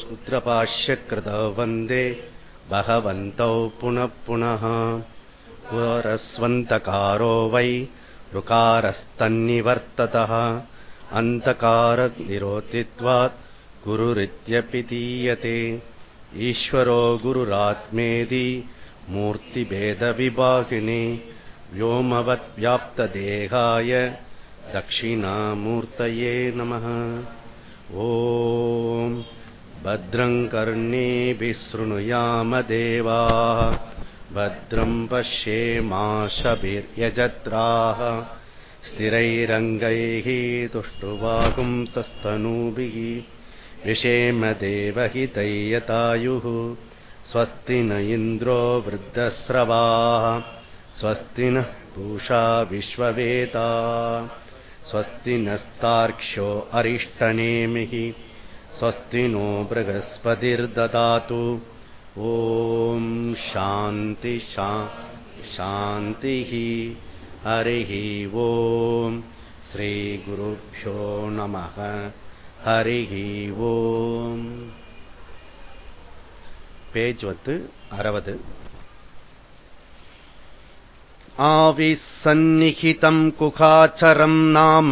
सूत्रपाश्यकृतौ वन्दे भगवन्तौ पुनः पुनः पुरस्वन्तकारो वै ऋकारस्तन्निवर्ततः अन्तकारनिरोतित्वात् गुरुरित्यपि दीयते ईश्वरो गुरुरात्मेदि मूर्तिभेदविभागिने व्योमवद्व्याप्तदेहाय दक्षिणामूर्तये नमः ॐ भद्रम् कर्णेभिः शृणुयाम देवाः भद्रम् पश्येमाशभिर्यजत्राः स्थिरैरङ्गैः तुष्टुवागुंसस्तनूभिः विषेम देवहितैयतायुः स्वस्ति न इन्द्रो वृद्धस्रवाः स्वस्ति नः पूषा विश्ववेता स्वस्ति नस्तार्क्ष्यो अरिष्टनेमिः स्वस्ति नो बृहस्पतिर्ददातु ॐ शान्ति शान्तिः हरिः ॐ श्रीगुरुभ्यो नमः हरिः ॐ पेज् वत् अरवद् आविः सन्निहितम् कुखाचरम् नाम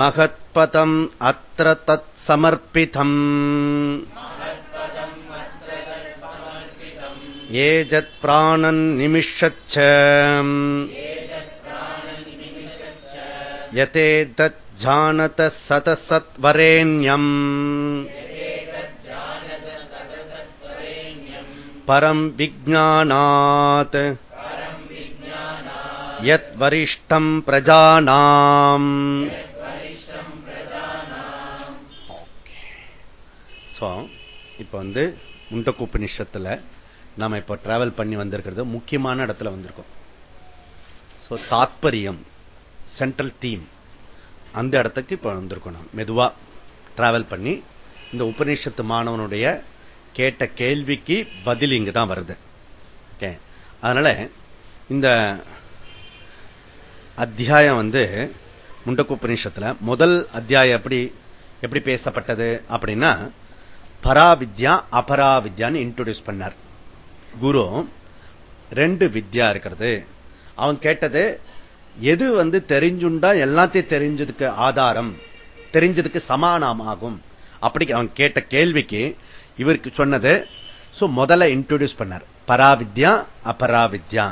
महत्पदम् अत्र तत्समर्पितम् एजत्प्राणन्निमिषच्च यतेतज्जानत सतसत्वरेण्यम् परम् विज्ञानात् यद्वरिष्ठम् प्रजानाम् ஸோ இப்போ வந்து முண்டக்கு உபநிஷத்துல நாம இப்போ டிராவல் பண்ணி வந்திருக்கிறது முக்கியமான இடத்துல வந்திருக்கோம். ஸோ தாத்பரியம் சென்ட்ரல் தீம் அந்த இடத்துக்கு இப்போ வந்திருக்கோம் நாம். மெதுவா டிராவல் பண்ணி இந்த உபநிஷத்து மாணவனுடைய கேட்ட கேள்விக்கு பதில் இங்கு தான் வருது. ஓகே அதனால இந்த அத்தியாயம் வந்து முண்டக்குப்பநிஷத்துல முதல் அத்தியாயம் எப்படி எப்படி பேசப்பட்டது அப்படின்னா பராவித்யா அபராவித்யான்னு இன்ட்ரோடியூஸ் பண்ணார். குரு ரெண்டு வித்யா இருக்கிறது. அவன் கேட்டது எது வந்து தெரிஞ்சுண்டா எல்லாத்தையும் தெரிஞ்சதுக்கு ஆதாரம் தெரிஞ்சதுக்கு சமானமாகும். அப்படி அவன் கேட்ட கேள்விக்கு இவருக்கு சொன்னது முதல்ல இன்ட்ரோடியூஸ் பண்ணார். பராவித்யா அபராவித்யா.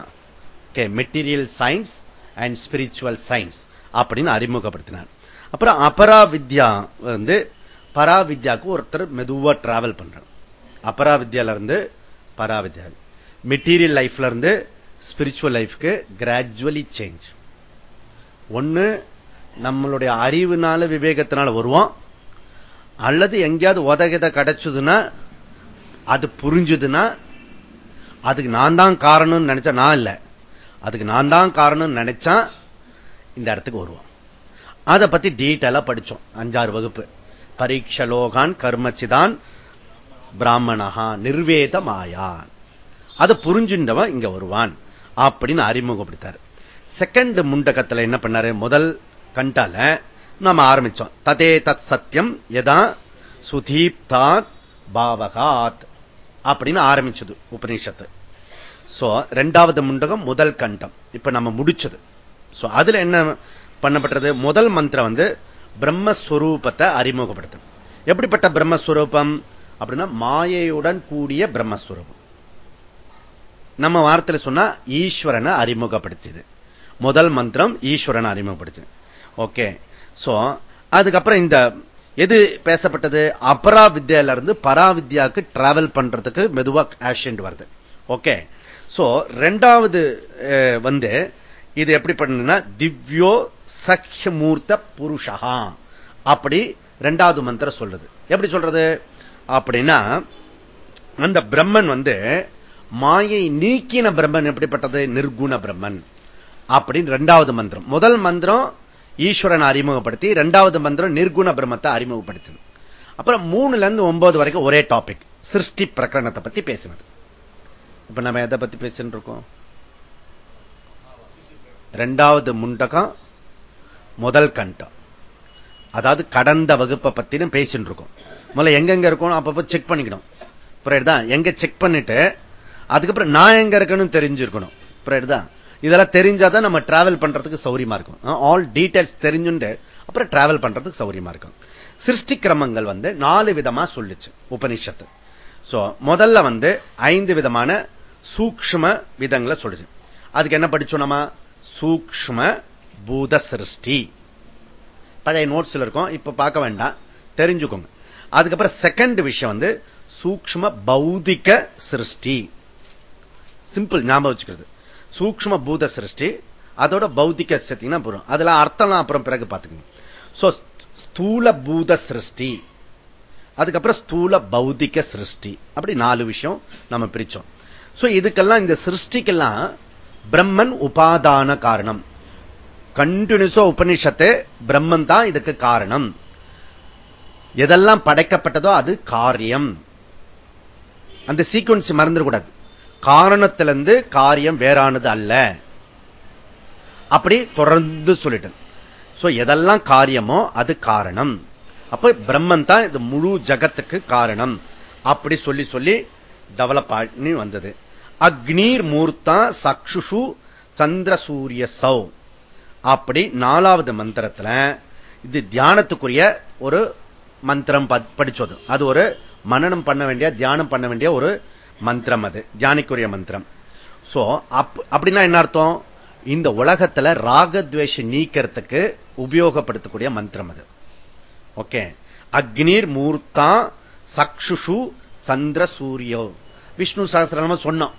Okay material science and spiritual science அப்படின்னு அறிமுகப்படுத்தினார். அப்புறம் அபராவித்யா வந்து பராவித்யாவுக்கு ஒருத்தர் மெதுவா டிராவல் பண்றார். அபராவித்யால இருந்து பராவித்யா மெட்டீரியல் லைஃப்ல இருந்து ஸ்பிரிச்சுவல் லைஃப்க்கு கிராஜுவலி சேஞ்ச் ஒண்ணு நம்மளுடைய அறிவுனால விவேகத்தினால வருவோம். அல்லது எங்கேயாவது உதகதை கிடைச்சதுன்னா அது புரிஞ்சுதுன்னா அதுக்கு நான் தான் காரணம்னு நினைச்சா நான் இல்லை. அதுக்கு நான் தான் காரணம்னு நினைச்சா இந்த இடத்துக்கு வருவோம். அதை பத்தி டீட்டெயிலா படிச்சோம். அஞ்சாறு வகுப்பு. பரீட்சலோகான் கர்மச்சிதான் பிராமணஹா நிர்வேத மாயா. அதை புரிஞ்சுண்டவன் இங்க வருவான் அப்படின்னு அறிமுகப்படுத்தார். செகண்ட் முண்டகத்துல என்ன பண்ணாரு? முதல் கண்டால நாம ஆரம்பிச்சோம். ததே தத் சத்தியம் எதா சுதீப்தாத் பாவகாத் அப்படின்னு ஆரம்பிச்சது உபநிஷத்து. சோ ரெண்டாவது முண்டகம் முதல் கண்டம். இப்ப நம்ம முடிச்சது. சோ அதுல என்ன பண்ணப்பட்டது? முதல் மந்திரம் வந்து பிரம்மஸ்வரூபத்தை அறிமுகப்படுத்தும். எப்படிப்பட்ட பிரம்மஸ்வரூபம்? அப்படின்னா மாயையுடன் கூடிய பிரம்மஸ்வரூபம். நம்ம வார்த்தையில் சொன்னா ஈஸ்வரனை அறிமுகப்படுத்தியது. முதல் மந்திரம் ஈஸ்வரனை அறிமுகப்படுத்து ஓகே. சோ அதுக்கப்புறம் இந்த எது பேசப்பட்டது? அபரா வித்யால இருந்து பராவித்யாவுக்கு டிராவல் பண்றதுக்கு மெதுவா ஆக்சிடென்ட் வருது. ஓகே. சோ ரெண்டாவது வந்து இது எப்படி பண்ணுன்னா திவ்யோ சக்கியமூர்த்த புருஷகா அப்படி ரெண்டாவது மந்திரம் சொல்றது எப்படி சொல்றது? அப்படின்னா அந்த பிரம்மன் வந்து மாயை நீக்கின பிரம்மன் எப்படிப்பட்டது? நிர்குண பிரம்மன். அப்படின்னு ரெண்டாவது மந்திரம். முதல் மந்திரம் ஈஸ்வரன் அறிமுகப்படுத்தி ரெண்டாவது மந்திரம் நிர்குண பிரம்மத்தை அறிமுகப்படுத்தினது. அப்புறம் மூணுல இருந்து ஒன்பது வரைக்கும் ஒரே டாபிக் சிருஷ்டி பிரகரணத்தை பத்தி பேசினது. இப்ப நம்ம எதை பத்தி பேசிட்டு இருக்கோம் ரெண்டாவது முண்டகம் முதல் கண்டம். அதாவது கடந்த வகுப்பை பத்தின பேசிட்டு இருக்கோம். முதல்ல எங்கெங்க இருக்கும் அப்பப்ப செக் பண்ணிக்கணும். புரியுதுதான் எங்க செக் பண்ணிட்டு அதுக்கப்புறம் நான் எங்க இருக்கணும் தெரிஞ்சிருக்கணும். புரியுதுதான் இதெல்லாம் தெரிஞ்சாதான் நம்ம டிராவல் பண்றதுக்கு சௌரியமா இருக்கும். ஆல் டீடைல்ஸ் தெரிஞ்சுட்டு அப்புறம் டிராவல் பண்றதுக்கு சௌரியமா இருக்கும். சிருஷ்டி கிரமங்கள் வந்து நாலு விதமா சொல்லுச்சு உபனிஷத்து. சோ முதல்ல வந்து ஐந்து விதமான சூக்ம விதங்களை சொல்லுச்சு. அதுக்கு என்ன படிச்சோம் நம்ம? சூக்ம பூத சிருஷ்டி பழைய நோட்ஸ்ல இருக்கும். இப்ப பார்க்க வேண்டாம். தெரிஞ்சுக்கோங்க. அதுக்கப்புறம் செகண்ட் விஷயம் வந்து சூக்ம பௌதிக சிருஷ்டி. சிம்பிள் ஞாபகம் வச்சுக்கிறது. சூக்ம பூத சிருஷ்டி அதோட பௌத்திக சக்தினா போறோம் அதுல அர்த்தம்லாம் அப்புறம் பிறகு பார்த்துக்கணும் சோ ஸ்தூல பூத சிருஷ்டி அதுக்கப்புறம் ஸ்தூல பௌத்திக சிருஷ்டி. அப்படி நாலு விஷயம் நம்ம பிரிச்சோம். சோ இதுக்கெல்லாம் இந்த சிருஷ்டிக்கெல்லாம் பிரம்மன் உபாதான காரணம். கண்டினியூஸா உபனிஷத்து பிரம்மன் தான் இதுக்கு காரணம். எதெல்லாம் படைக்கப்பட்டதோ அது காரியம். அந்த சீக்வன்ஸ் மறந்துடக்கூடாது. காரணத்திலிருந்து காரியம் வேறானது அல்ல. அப்படி தொடர்ந்து சொல்லிட்டு சோ எதெல்லாம் காரியமோ அது காரணம். அப்ப பிரம்மன் தான் இது முழு ஜகத்துக்கு காரணம். அப்படி சொல்லி சொல்லி டெவலப் பண்ணி வந்தது. அக்னீர் மூர்த்தா சக்ஷுஷு சந்திர சூரிய சௌ. அப்படி நாலாவது மந்திரத்துல இது தியானத்துக்குரிய ஒரு மந்திரம் படிச்சது. அது ஒரு மனநம் பண்ண வேண்டிய தியானம் பண்ண வேண்டிய ஒரு மந்திரம் அது. தியானிக்குரிய மந்திரம். சோ அப்படின்னா என்ன அர்த்தம்? இந்த உலகத்துல ராகத்வேஷ நீக்கிறதுக்கு உபயோகப்படுத்தக்கூடிய மந்திரம் அது. ஓகே அக்னிர் மூர்த்தா சக்ஷுஷு சந்திர சூரியோ விஷ்ணு சாஸ்திரம் சொன்னோம்.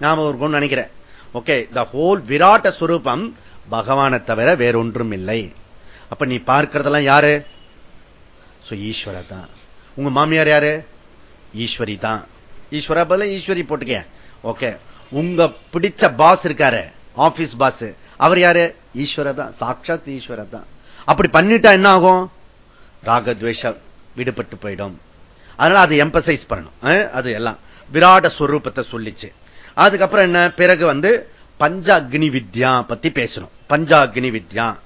நாம ஒரு நினைக்கிறேன். ஓகே த ஹோல் விராட்ட சுரூபம் பகவானை தவிர வேறொன்றும் இல்லை அப்ப நீ பார்க்கிறதெல்லாம் யாரு? ஈஸ்வர தான். உங்க மாமியார் யாரு? ஈஸ்வரி தான். ஈஸ்வரா பதில ஈஸ்வரி போட்டுக்க ஓகே உங்க பிடிச்ச பாஸ் இருக்காரு ஆபீஸ் பாஸ் அவர் யாரு? ஈஸ்வர தான். சாட்சாத் ஈஸ்வர தான். அப்படி பண்ணிட்டா என்ன ஆகும்? ராகத்வேஷம் விடுபட்டு போயிடும். அதனால அது எம்பசைஸ் பண்ணணும். அது எல்லாம். விராட ஸ்வரூபத்தை சொல்லிச்சு. அதுக்கப்புறம் என்ன? பிறகு வந்து பஞ்சாக்னி வித்யா பத்தி பேசணும். பஞ்சாக்னி வித்யா.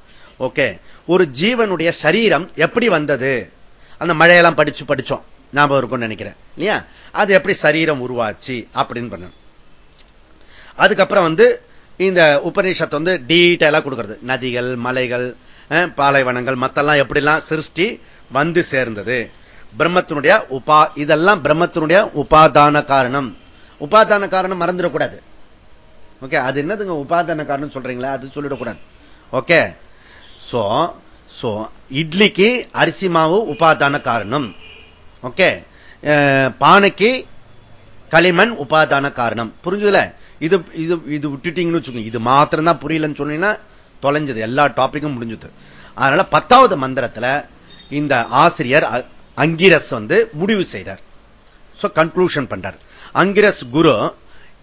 ஓகே. ஒரு ஜீவனுடைய சரீரம் எப்படி வந்தது? அந்த மழையெல்லாம் படிச்சு படிச்சோம். ஞாபகம் இருக்கும்னு நினைக்கிறேன். இல்லையா? அது எப்படி சரீரம் உருவாச்சு அப்படின்னு பண்ணணும். அதுக்கப்புறம் வந்து இந்த உபநிஷத்தை வந்து டீட்டெயிலா கொடுக்கிறது. நதிகள் மலைகள் பாலைவனங்கள் மத்தெல்லாம் எப்படிலாம் சிருஷ்டி வந்து சேர்ந்தது? பிரம்மத்தினுடைய உபா இதெல்லாம் பிரம்மத்தினுடைய உபாதான காரணம். உபாதான காரணம் மறந்துடக்கூடாது. ஓகே அது என்னதுங்க உபாதான காரணம் சொல்றீங்களா? அது சொல்லிடக்கூடாது. ஓகே சோ சோ இட்லிக்கு அரிசி மாவு உபாதான காரணம். ஓகே பானைக்கு களிமண் உபாதான காரணம். புரிஞ்சுதுல? இது இது இது விட்டுட்டீங்கன்னு வச்சுக்கோங்க. இது மாத்திரம் தான் புரியலன்னு சொன்னீங்கன்னா தொலைஞ்சது. எல்லா டாபிக்கும் முடிஞ்சது. அதனால பத்தாவது மந்திரத்துல இந்த ஆசிரியர் அங்கிரஸ் வந்து முடிவு செய்யறார் கன்க்ளூஷன் பண்றார். அங்கிரஸ் குரு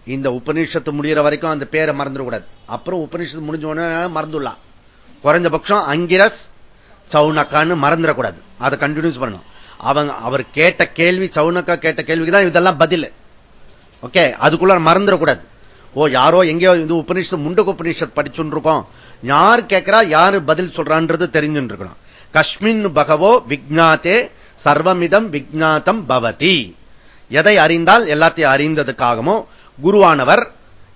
இந்த உபநிஷத்து முடிகிற வரைக்கும் அந்த பேரை மறந்துடக்கூடாது. அப்புறம் உபநிஷத்து முடிஞ்சோடனே மறந்துடலாம் குறைஞ்சபட்சம் அங்கிரஸ் சவுனக்கான்னு மறந்துடக்கூடாது. அதை கண்டினியூஸ் பண்ணணும். அவங்க அவர் கேட்ட கேள்வி சவுனக்கா கேட்ட கேள்விக்கு தான் இதெல்லாம் பதில். ஓகே? அதுக்குள்ள மறந்துடக்கூடாது. ஓ யாரோ எங்கேயோ இந்த உபநிஷத்து முண்டக உபநிஷத் படிச்சுட்டு இருக்கோம் யார் கேட்கிறா யாரு பதில் சொல்றான்றது தெரிஞ்சுட்டு இருக்கணும் கஷ்மின் பகவோ விக்ஞாத்தே சர்வமிதம் விக்ஞாத்தம் பவதி. எதை அறிந்தால் எல்லாத்தையும் அறிந்ததுக்காகவும் குருவானவர்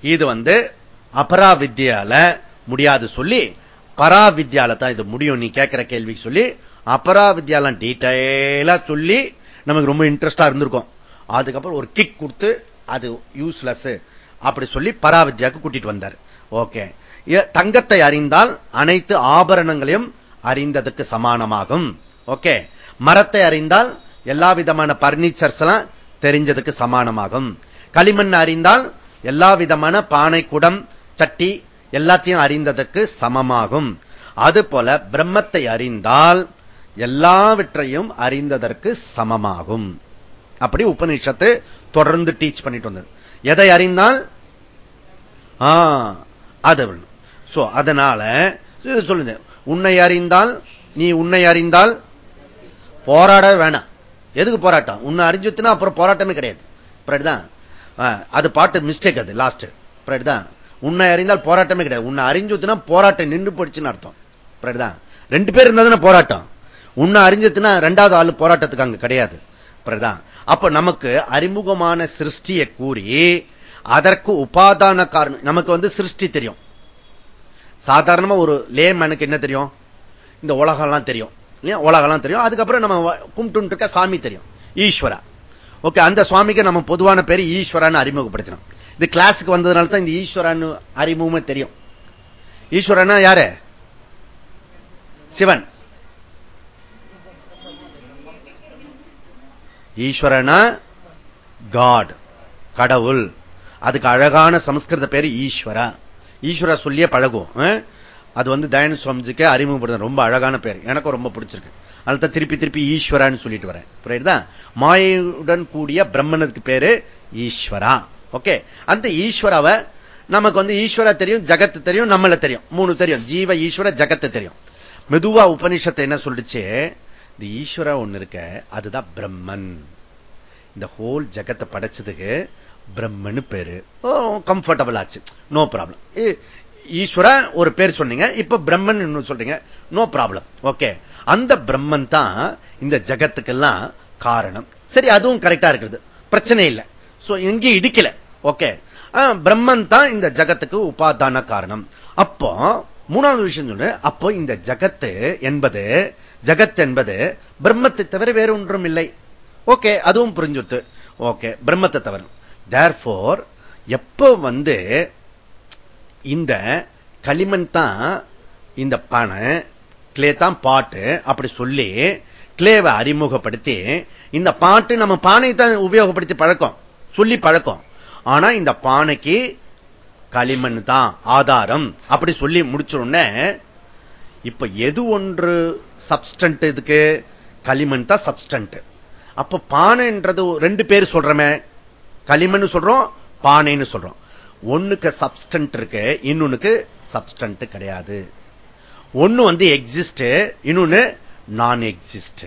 இது வந்து அபராவித்யால முடியாது சொல்லி பராவித்யால தான் இது முடியும். நீ கேட்கிற கேள்வி சொல்லி அபராவித்யாலம் டீட்டெயிலா சொல்லி நமக்கு ரொம்ப இன்ட்ரெஸ்டா இருந்திருக்கும். அதுக்கப்புறம் ஒரு கிக் கொடுத்து அது யூஸ்லெஸ் அப்படி சொல்லி பராவித்யாவுக்கு கூட்டிட்டு வந்தார். ஓகே. தங்கத்தை அறிந்தால் அனைத்து ஆபரணங்களையும் அறிந்ததுக்கு சமானமாகும். ஓகே. மரத்தை அறிந்தால் எல்லா விதமான பர்னிச்சர்ஸ் எல்லாம் தெரிஞ்சதுக்கு சமானமாகும். களிமண் அறிந்தால் எல்லா விதமான பானை குடம் சட்டி எல்லாத்தையும் அறிந்ததற்கு சமமாகும். அது போல பிரம்மத்தை அறிந்தால் எல்லாவற்றையும் அறிந்ததற்கு சமமாகும். அப்படி உபநிஷத்து தொடர்ந்து டீச் பண்ணிட்டு வந்தது. எதை அறிந்தால்? அது சோ அதனால சொல்லுங்க உன்னை அறிந்தால் நீ உன்னை அறிந்தால் போராட வேணாம். எதுக்கு போராட்டம்? உன்னை அறிஞ்சுத்துனா அப்புறம் போராட்டமே கிடையாது. தான் அது பாட்டு மிஸ்டேக் அது லாஸ்ட் தான் உன்னை அறிந்தால் போராட்டமே கிடையாது. உன்னை அறிஞ்சுத்துனா போராட்டம் நின்று போயிடுச்சுன்னு அர்த்தம். தான் ரெண்டு பேர் இருந்ததுன்னா போராட்டம். உன்னை அறிஞ்சதுன்னா ரெண்டாவது ஆளு போராட்டத்துக்கு அங்க கிடையாது. அப்ப நமக்கு அறிமுகமான சிருஷ்டியை கூறி அதற்கு உபாதான காரணம் நமக்கு வந்து சிருஷ்டி தெரியும். சாதாரணமா ஒரு லேமனுக்கு என்ன தெரியும்? இந்த உலகம்லாம் தெரியும். உலகெல்லாம் தெரியும். அதுக்கப்புறம் நம்ம கும்பிட்டு இருக்க சாமி தெரியும். ஈஸ்வரா. ஓகே அந்த சுவாமிக்கு நம்ம பொதுவான பேர் ஈஸ்வரான்னு அறிமுகப்படுத்தினோம். இது கிளாஸுக்கு வந்ததுனால தான் இந்த ஈஸ்வரான்னு அறிமுகமே தெரியும். ஈஸ்வரனா யாரு? சிவன். ஈஸ்வரனா காட் கடவுள். அதுக்கு அழகான சமஸ்கிருத பேர் ஈஸ்வரா. ஈஸ்வரா சொல்லியே பழகும் அது வந்து தயானு சுவாமிஜிக்கு அறிமுகப்படுத்த ரொம்ப அழகான பேர். எனக்கும் ரொம்ப பிடிச்சிருக்கு. அடுத்த திருப்பி திருப்பி ஈஸ்வரான்னு சொல்லிட்டு வரேன். புரியுதா? மாயுடன் கூடிய பிரம்மனுக்கு பேரு ஈஸ்வரா. ஓகே? அந்த ஈஸ்வராவை நமக்கு வந்து ஈஸ்வரா தெரியும் ஜகத்து தெரியும் நம்மள தெரியும். மூணு தெரியும். ஜீவ ஈஸ்வர ஜகத்து தெரியும். மெதுவா உபனிஷத்தை என்ன சொல்லிச்சு? இந்த ஈஸ்வரா ஒண்ணு இருக்க அதுதான் பிரம்மன். இந்த ஹோல் ஜகத்தை படைச்சதுக்கு பிரம்மன் பேரு. கம்ஃபர்டபுள் ஆச்சு. நோ ப்ராப்ளம் ஈஸ்வரா ஒரு பேர் சொன்னீங்க இப்ப பிரம்மன் சொல்றீங்க. நோ ப்ராப்ளம் ஓகே அந்த பிரம்மன் தான் இந்த ஜகத்துக்கெல்லாம் காரணம். சரி அதுவும் கரெக்டா இருக்கிறது. பிரச்சனை இல்லை. எங்கேயும் இடிக்கல. ஓகே பிரம்மன் தான் இந்த ஜகத்துக்கு உபாதான காரணம். அப்போ மூணாவது விஷயம் சொல்லு. அப்போ இந்த ஜகத்து என்பது ஜகத் என்பது பிரம்மத்தை தவிர வேறு ஒன்றும் இல்லை. ஓகே அதுவும் புரிஞ்சுடுத்து. ஓகே பிரம்மத்தை தவிர தேர்ஃபோர் எப்போ வந்து இந்த களிமண் தான் இந்த பானை கிளே தான் பாட்டு அப்படி சொல்லி கிளேவை அறிமுகப்படுத்தி இந்த பாட்டு நம்ம பானை தான் உபயோகப்படுத்தி பழக்கம் சொல்லி பழக்கம். ஆனா இந்த பானைக்கு களிமண் தான் ஆதாரம் அப்படி சொல்லி முடிச்சோடனே இப்ப எது ஒன்று சப்ஸ்டன்ட் இதுக்கு? களிமண் தான் சப்ஸ்டன்ட் அப்ப பானைன்றது ரெண்டு பேர் சொல்றமே களிமண் சொல்றோம் பானைன்னு சொல்றோம். ஒண்ணுக்கு சப்ஸ்டன்ட் இருக்கு இன்னொன்னுக்கு சப்ஸ்டன்ட் கிடையாது. ஒண்ணு வந்து எக்ஸிஸ்ட் இன்னொன்னு நான் எக்ஸிஸ்ட்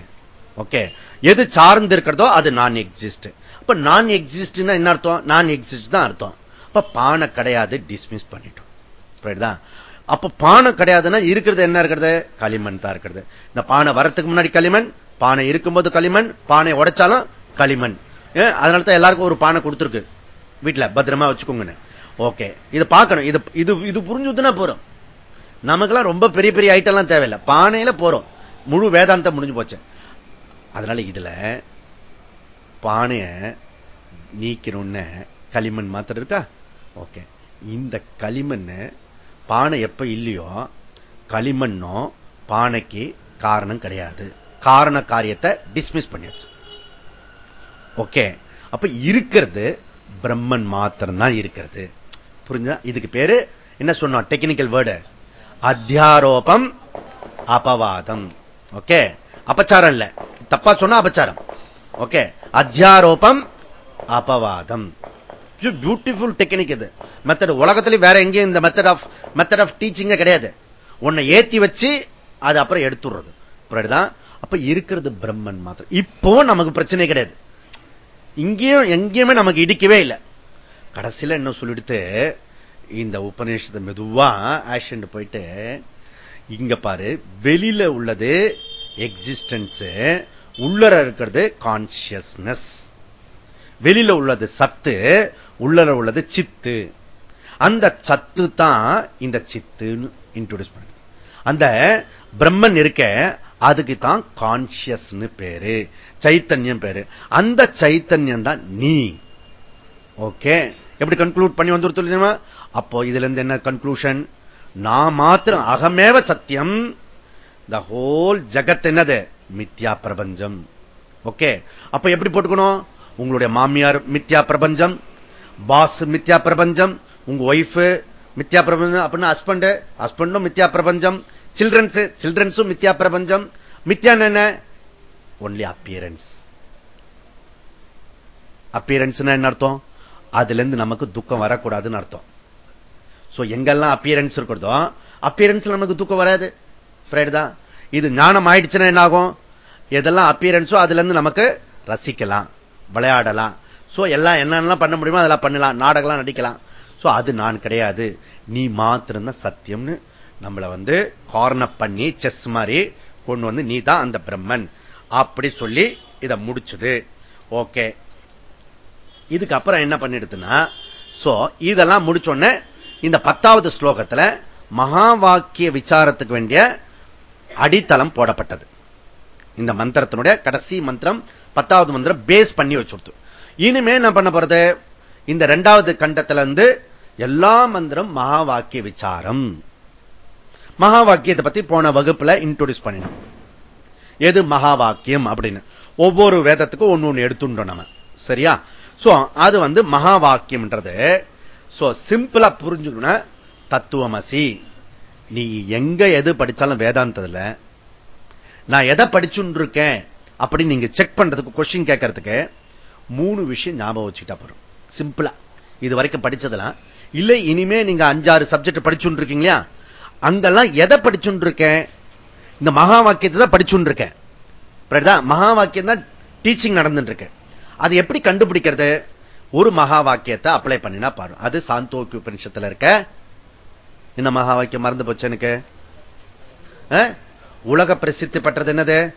ஓகே எது சார்ந்து இருக்கிறதோ அது நான் எக்ஸிஸ்ட் இப்ப நான் எக்ஸிஸ்ட் என்ன அர்த்தம்? நான் எக்ஸிஸ்ட் தான் அர்த்தம். இப்ப பானை கிடையாது டிஸ்மிஸ் பண்ணிட்டோம். அப்ப பானை கிடையாதுன்னா இருக்கிறது என்ன இருக்கிறது? களிமண் தான் இருக்கிறது. இந்த பானை வரத்துக்கு முன்னாடி களிமண் பானை இருக்கும்போது களிமண் பானை உடைச்சாலும் களிமண். அதனால தான் எல்லாருக்கும் ஒரு பானை கொடுத்துருக்கு. வீட்டுல பத்திரமா வச்சுக்கோங்கன்னு. ஓகே. இது பார்க்கணும். இது இது இது புரிஞ்சுதுன்னா போறோம். நமக்கெல்லாம் ரொம்ப பெரிய பெரிய ஐட்டம்லாம் தேவையில்லை. பானையில போறோம். முழு வேதாந்தம் முடிஞ்சு போச்சு. அதனால இதுல பானைய நீக்கணும்னு களிமண் மாத்திரம் இருக்கா? ஓகே. இந்த களிமண் பானை எப்ப இல்லையோ களிமண்ணும் பானைக்கு காரணம் கிடையாது. காரண காரியத்தை டிஸ்மிஸ் பண்ணியாச்சு. ஓகே. அப்ப இருக்கிறது பிரம்மன் மாத்திரம் தான் இருக்கிறது. புரிஞ்சா இதுக்கு பேரு என்ன சொன்னோம்? டெக்னிக்கல் வேர்டு அத்தியாரோபம் அபவாதம். ஓகே அபச்சாரம் இல்ல. தப்பா சொன்னா அபச்சாரம். ஓகே அத்தியாரோபம் அபவாதம். பியூட்டிஃபுல் டெக்னிக் இது. மெத்தட் உலகத்துல வேற எங்கேயும் இந்த மெத்தட் ஆஃப் மெத்தட் ஆஃப் டீச்சிங்க கிடையாது. உன்னை ஏத்தி வச்சு அது அப்புறம் எடுத்துடுறது. புரியுதுதான் அப்ப இருக்கிறது பிரம்மன் மாத்திரம். இப்போ நமக்கு பிரச்சனை கிடையாது. இங்கேயும் எங்கேயுமே நமக்கு இடிக்கவே இல்லை. கடைசியில என்ன சொல்லிடுத்து இந்த உபநிஷத்தை மெதுவா ஆக்ஷன் போயிட்டு இங்க பாரு வெளியில உள்ளது எக்ஸிஸ்டன்ஸ் உள்ளர இருக்கிறது கான்சியஸ்னஸ் வெளியில உள்ளது சத்து உள்ளர உள்ளது சித்து. அந்த சத்து தான் இந்த சித்துன்னு இன்ட்ரோடியூஸ் பண்ணுது. அந்த பிரம்மன் இருக்க அதுக்கு தான் கான்சியஸ் பேரு சைத்தன்யம் பேரு. அந்த சைத்தன்யம் தான் நீ. ஓகே எப்படி கன்க்ளூட் பண்ணி வந்துருத்து அப்போ இதுல இருந்து என்ன கன்க்ளூஷன் நான் மாத்திரம் அகமேவ சத்தியம். த ஹோல் ஜகத் என்னது? மித்யா பிரபஞ்சம். ஓகே அப்ப எப்படி போட்டுக்கணும்? உங்களுடைய மாமியார் மித்யா பிரபஞ்சம் பாஸ் மித்யா பிரபஞ்சம் உங்க ஒய்ஃப் மித்யா பிரபஞ்சம் அப்படின்னா ஹஸ்பண்ட் ஹஸ்பண்டும் மித்யா பிரபஞ்சம் சில்ட்ரன்ஸ் சில்ட்ரன்ஸும் மித்யா பிரபஞ்சம். மித்யா என்ன? ஒன்லி அப்பியரன்ஸ் அப்பியரன்ஸ் என்ன அர்த்தம்? அதுல இருந்து நமக்கு துக்கம் வரக்கூடாதுன்னு அர்த்தம். சோ எங்கெல்லாம் அப்பியரன்ஸ் இருக்கிறதோ அப்பியரன்ஸ்ல நமக்கு துக்கம் வராது. தான்? இது ஞானம் ஆயிடுச்சுன்னா என்ன ஆகும் எதெல்லாம் அப்பியரன்ஸோ அதுல இருந்து நமக்கு ரசிக்கலாம் விளையாடலாம். சோ எல்லாம் என்னென்னலாம் பண்ண முடியுமோ அதெல்லாம் பண்ணலாம். நாடகம்லாம் நடிக்கலாம். சோ அது நான் கிடையாது. நீ மாத்திரம்தான் சத்தியம்னு நம்மளை வந்து கார்னப் பண்ணி செஸ் மாதிரி கொண்டு வந்து நீ தான் அந்த பிரம்மன். அப்படி சொல்லி இதை முடிச்சுது. ஓகே இதுக்கப்புறம் என்ன பண்ணிடுதுன்னா சோ இதெல்லாம் முடிச்சோடனே இந்த பத்தாவது ஸ்லோகத்துல மகா வாக்கிய விசாரத்துக்கு வேண்டிய அடித்தளம் போடப்பட்டது. இந்த மந்திரத்தினுடைய கடைசி மந்திரம் பத்தாவது மந்திரம் பேஸ் பண்ணி வச்சுடுத்து இனிமே என்ன பண்ண போறது? இந்த ரெண்டாவது கண்டத்துல இருந்து எல்லா மந்திரம் மகா வாக்கிய விசாரம். மகா வாக்கியத்தை பத்தி போன வகுப்புல இன்ட்ரோடியூஸ் பண்ணினோம். எது மகா வாக்கியம் அப்படின்னு? ஒவ்வொரு வேதத்துக்கும் ஒன்னு ஒண்ணு எடுத்துட்டோம் நம்ம. சரியா? சோ அது வந்து மகா வாக்கியம்ன்றது சோ சிம்பிளா புரிஞ்சுக்கணும் தத்துவமசி. நீ எங்க எது படிச்சாலும் வேதாந்ததுல நான் எதை படிச்சுன்னு இருக்கேன் அப்படின்னு நீங்க செக் பண்றதுக்கு கொஸ்டின் கேட்கறதுக்கு மூணு விஷயம் ஞாபகம் வச்சுக்கிட்டா போறோம் சிம்பிளா. இது வரைக்கும் படிச்சதெல்லாம். இல்லை இனிமே நீங்க அஞ்சாறு சப்ஜெக்ட் படிச்சுட்டு இருக்கீங்களா அங்கெல்லாம் எதை படிச்சுட்டு இருக்கேன் இந்த மகா வாக்கியத்தை தான் படிச்சுட்டு இருக்கேன் மகா வாக்கியம் தான் டீச்சிங் நடந்துட்டு இருக்கேன் அது எப்படி கண்டுபிடிக்கிறது? ஒரு மகா வாக்கியத்தை அப்ளை பண்ணினா பாரு. அது சாந்தோக்கி உபனிஷத்துல இருக்க. என்ன மகா வாக்கியம் மறந்து போச்சு எனக்கு? உலக பிரசித்தி பெற்றது என்னது?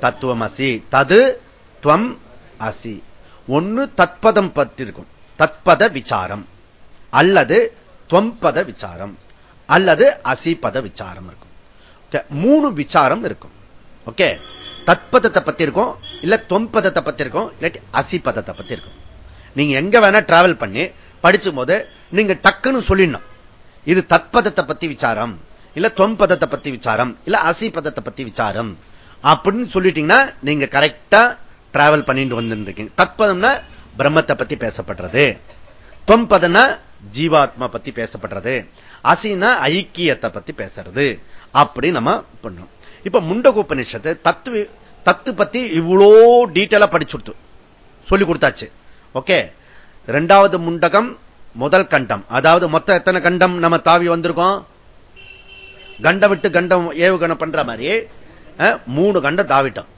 தத்துவம் அசி. தது துவம் அசி. ஒன்னு தத்பதம் பற்றி இருக்கும் தத்பத விசாரம். அல்லது துவம்பத விசாரம். அல்லது அசிபத விசாரம் இருக்கும். மூணு விசாரம் இருக்கும். ஓகே? தத்பதத்தை பத்தி இருக்கும். இல்ல தொம்பதத்தை பத்தி இருக்கும் இல்லாட்டி அசிபதத்தை பத்தி இருக்கும் நீங்க எங்க வேணா டிராவல் பண்ணி படிச்சும் போது நீங்க டக்குன்னு சொல்லிடணும். இது தத்பதத்தை பத்தி விசாரம் இல்ல தொம்பதத்தை பத்தி விசாரம் இல்ல அசிபதத்தை பத்தி விசாரம். அப்படின்னு சொல்லிட்டீங்கன்னா நீங்க கரெக்டா டிராவல் பண்ணிட்டு வந்துருக்கீங்க. தத்பதம்னா பிரம்மத்தை பத்தி பேசப்படுறது. தொம்பதம்னா ஜீவாத்மா பத்தி பேசப்படுறது. அசினா ஐக்கியத்தை பத்தி பேசுறது. அப்படி நம்ம பண்ணோம் இப்ப முண்டகோபனிஷத்து தத்துவ தத்து பத்தி இவ்வளோ டீட்டெயிலா படிச்சுடுத்து. சொல்லி கொடுத்தாச்சு. ஓகே? ரெண்டாவது முண்டகம் முதல் கண்டம். அதாவது மொத்தம் எத்தனை கண்டம் நம்ம தாவி வந்திருக்கோம்? கண்டம் விட்டு கண்டம் ஏவுகணம் பண்ற மாதிரி மூணு கண்டம் தாவிட்டோம்.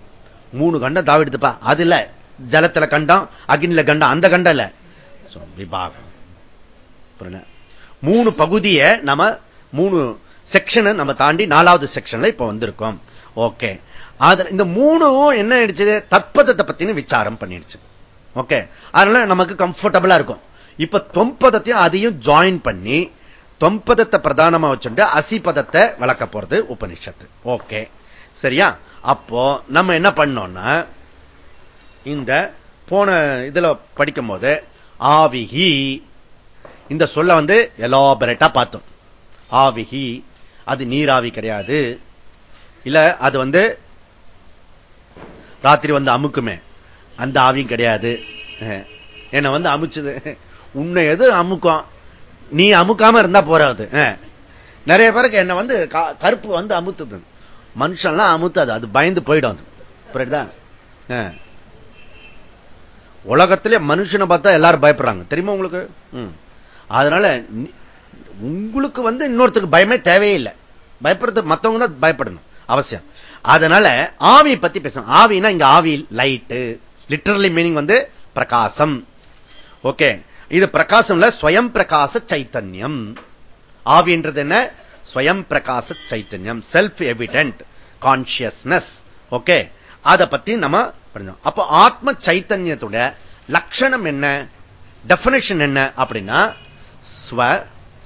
மூணு கண்டம் தாவிடுதுப்பா. அது இல்ல ஜலத்துல கண்டம் அக்னில கண்டம் அந்த கண்டம் இல்ல. விபாகம். மூணு பகுதிய நம்ம மூணு செக்ஷனை நம்ம தாண்டி நாலாவது செக்ஷன்ல இப்ப வந்திருக்கோம். ஓகே. இந்த மூணும் என்ன ஆயிடுச்சு? தத்பதத்தை பத்தின விசாரம் பண்ணிடுச்சு. ஓகே அதனால நமக்கு கம்ஃபர்டபுளா இருக்கும். இப்ப தொம்பதத்தையும் அதையும் ஜாயின் பண்ணி தொம்பதத்தை பிரதானமா வச்சுட்டு அசிபதத்தை வளர்க்க போறது உபனிஷத்து ஓகே சரியா? அப்போ நம்ம என்ன பண்ணோம்னா இந்த போன இதுல படிக்கும் போது ஆவிகி இந்த சொல்ல வந்து எலாபரேட்டா பார்த்தோம். ஆவிகி அது நீராவி கிடையாது. இல்ல அது வந்து ராத்திரி வந்து அமுக்குமே. அந்த ஆவியும் கிடையாது. என்ன வந்து அமுச்சுது. உன்னை எது அமுக்கும்? நீ அமுக்காம இருந்தா போறாது. நிறைய பேருக்கு என்ன வந்து கருப்பு வந்து அமுத்துது. மனுஷன்லாம் அமுத்தாது. அது பயந்து போயிடும் புரியுதா? உலகத்திலே மனுஷனை பார்த்தா எல்லாரும் பயப்படுறாங்க. தெரியுமா உங்களுக்கு? அதனால உங்களுக்கு வந்து இன்னொருத்தருக்கு பயமே தேவையில்லை பயப்படுறது மத்தவங்க தான் பயப்படணும். அவசியம். அதனால ஆவியை பத்தி பேசணும். ஆவினா இங்க ஆவி லைட்டு லிட்டரலி மீனிங் வந்து பிரகாசம். ஓகே இது பிரகாசம் ஸ்வயம் பிரகாச சைத்தன்யம். ஆவின்றது என்ன? ஸ்வயம் பிரகாச சைத்தன்யம். செல்ஃப் எவிடென்ட் கான்சியஸ்னஸ் ஓகே அதை பத்தி நம்ம படிச்சோம் அப்ப ஆத்ம சைத்தன்யத்துடைய லட்சணம் என்ன? டெபினேஷன் என்ன அப்படின்னா ஸ்வ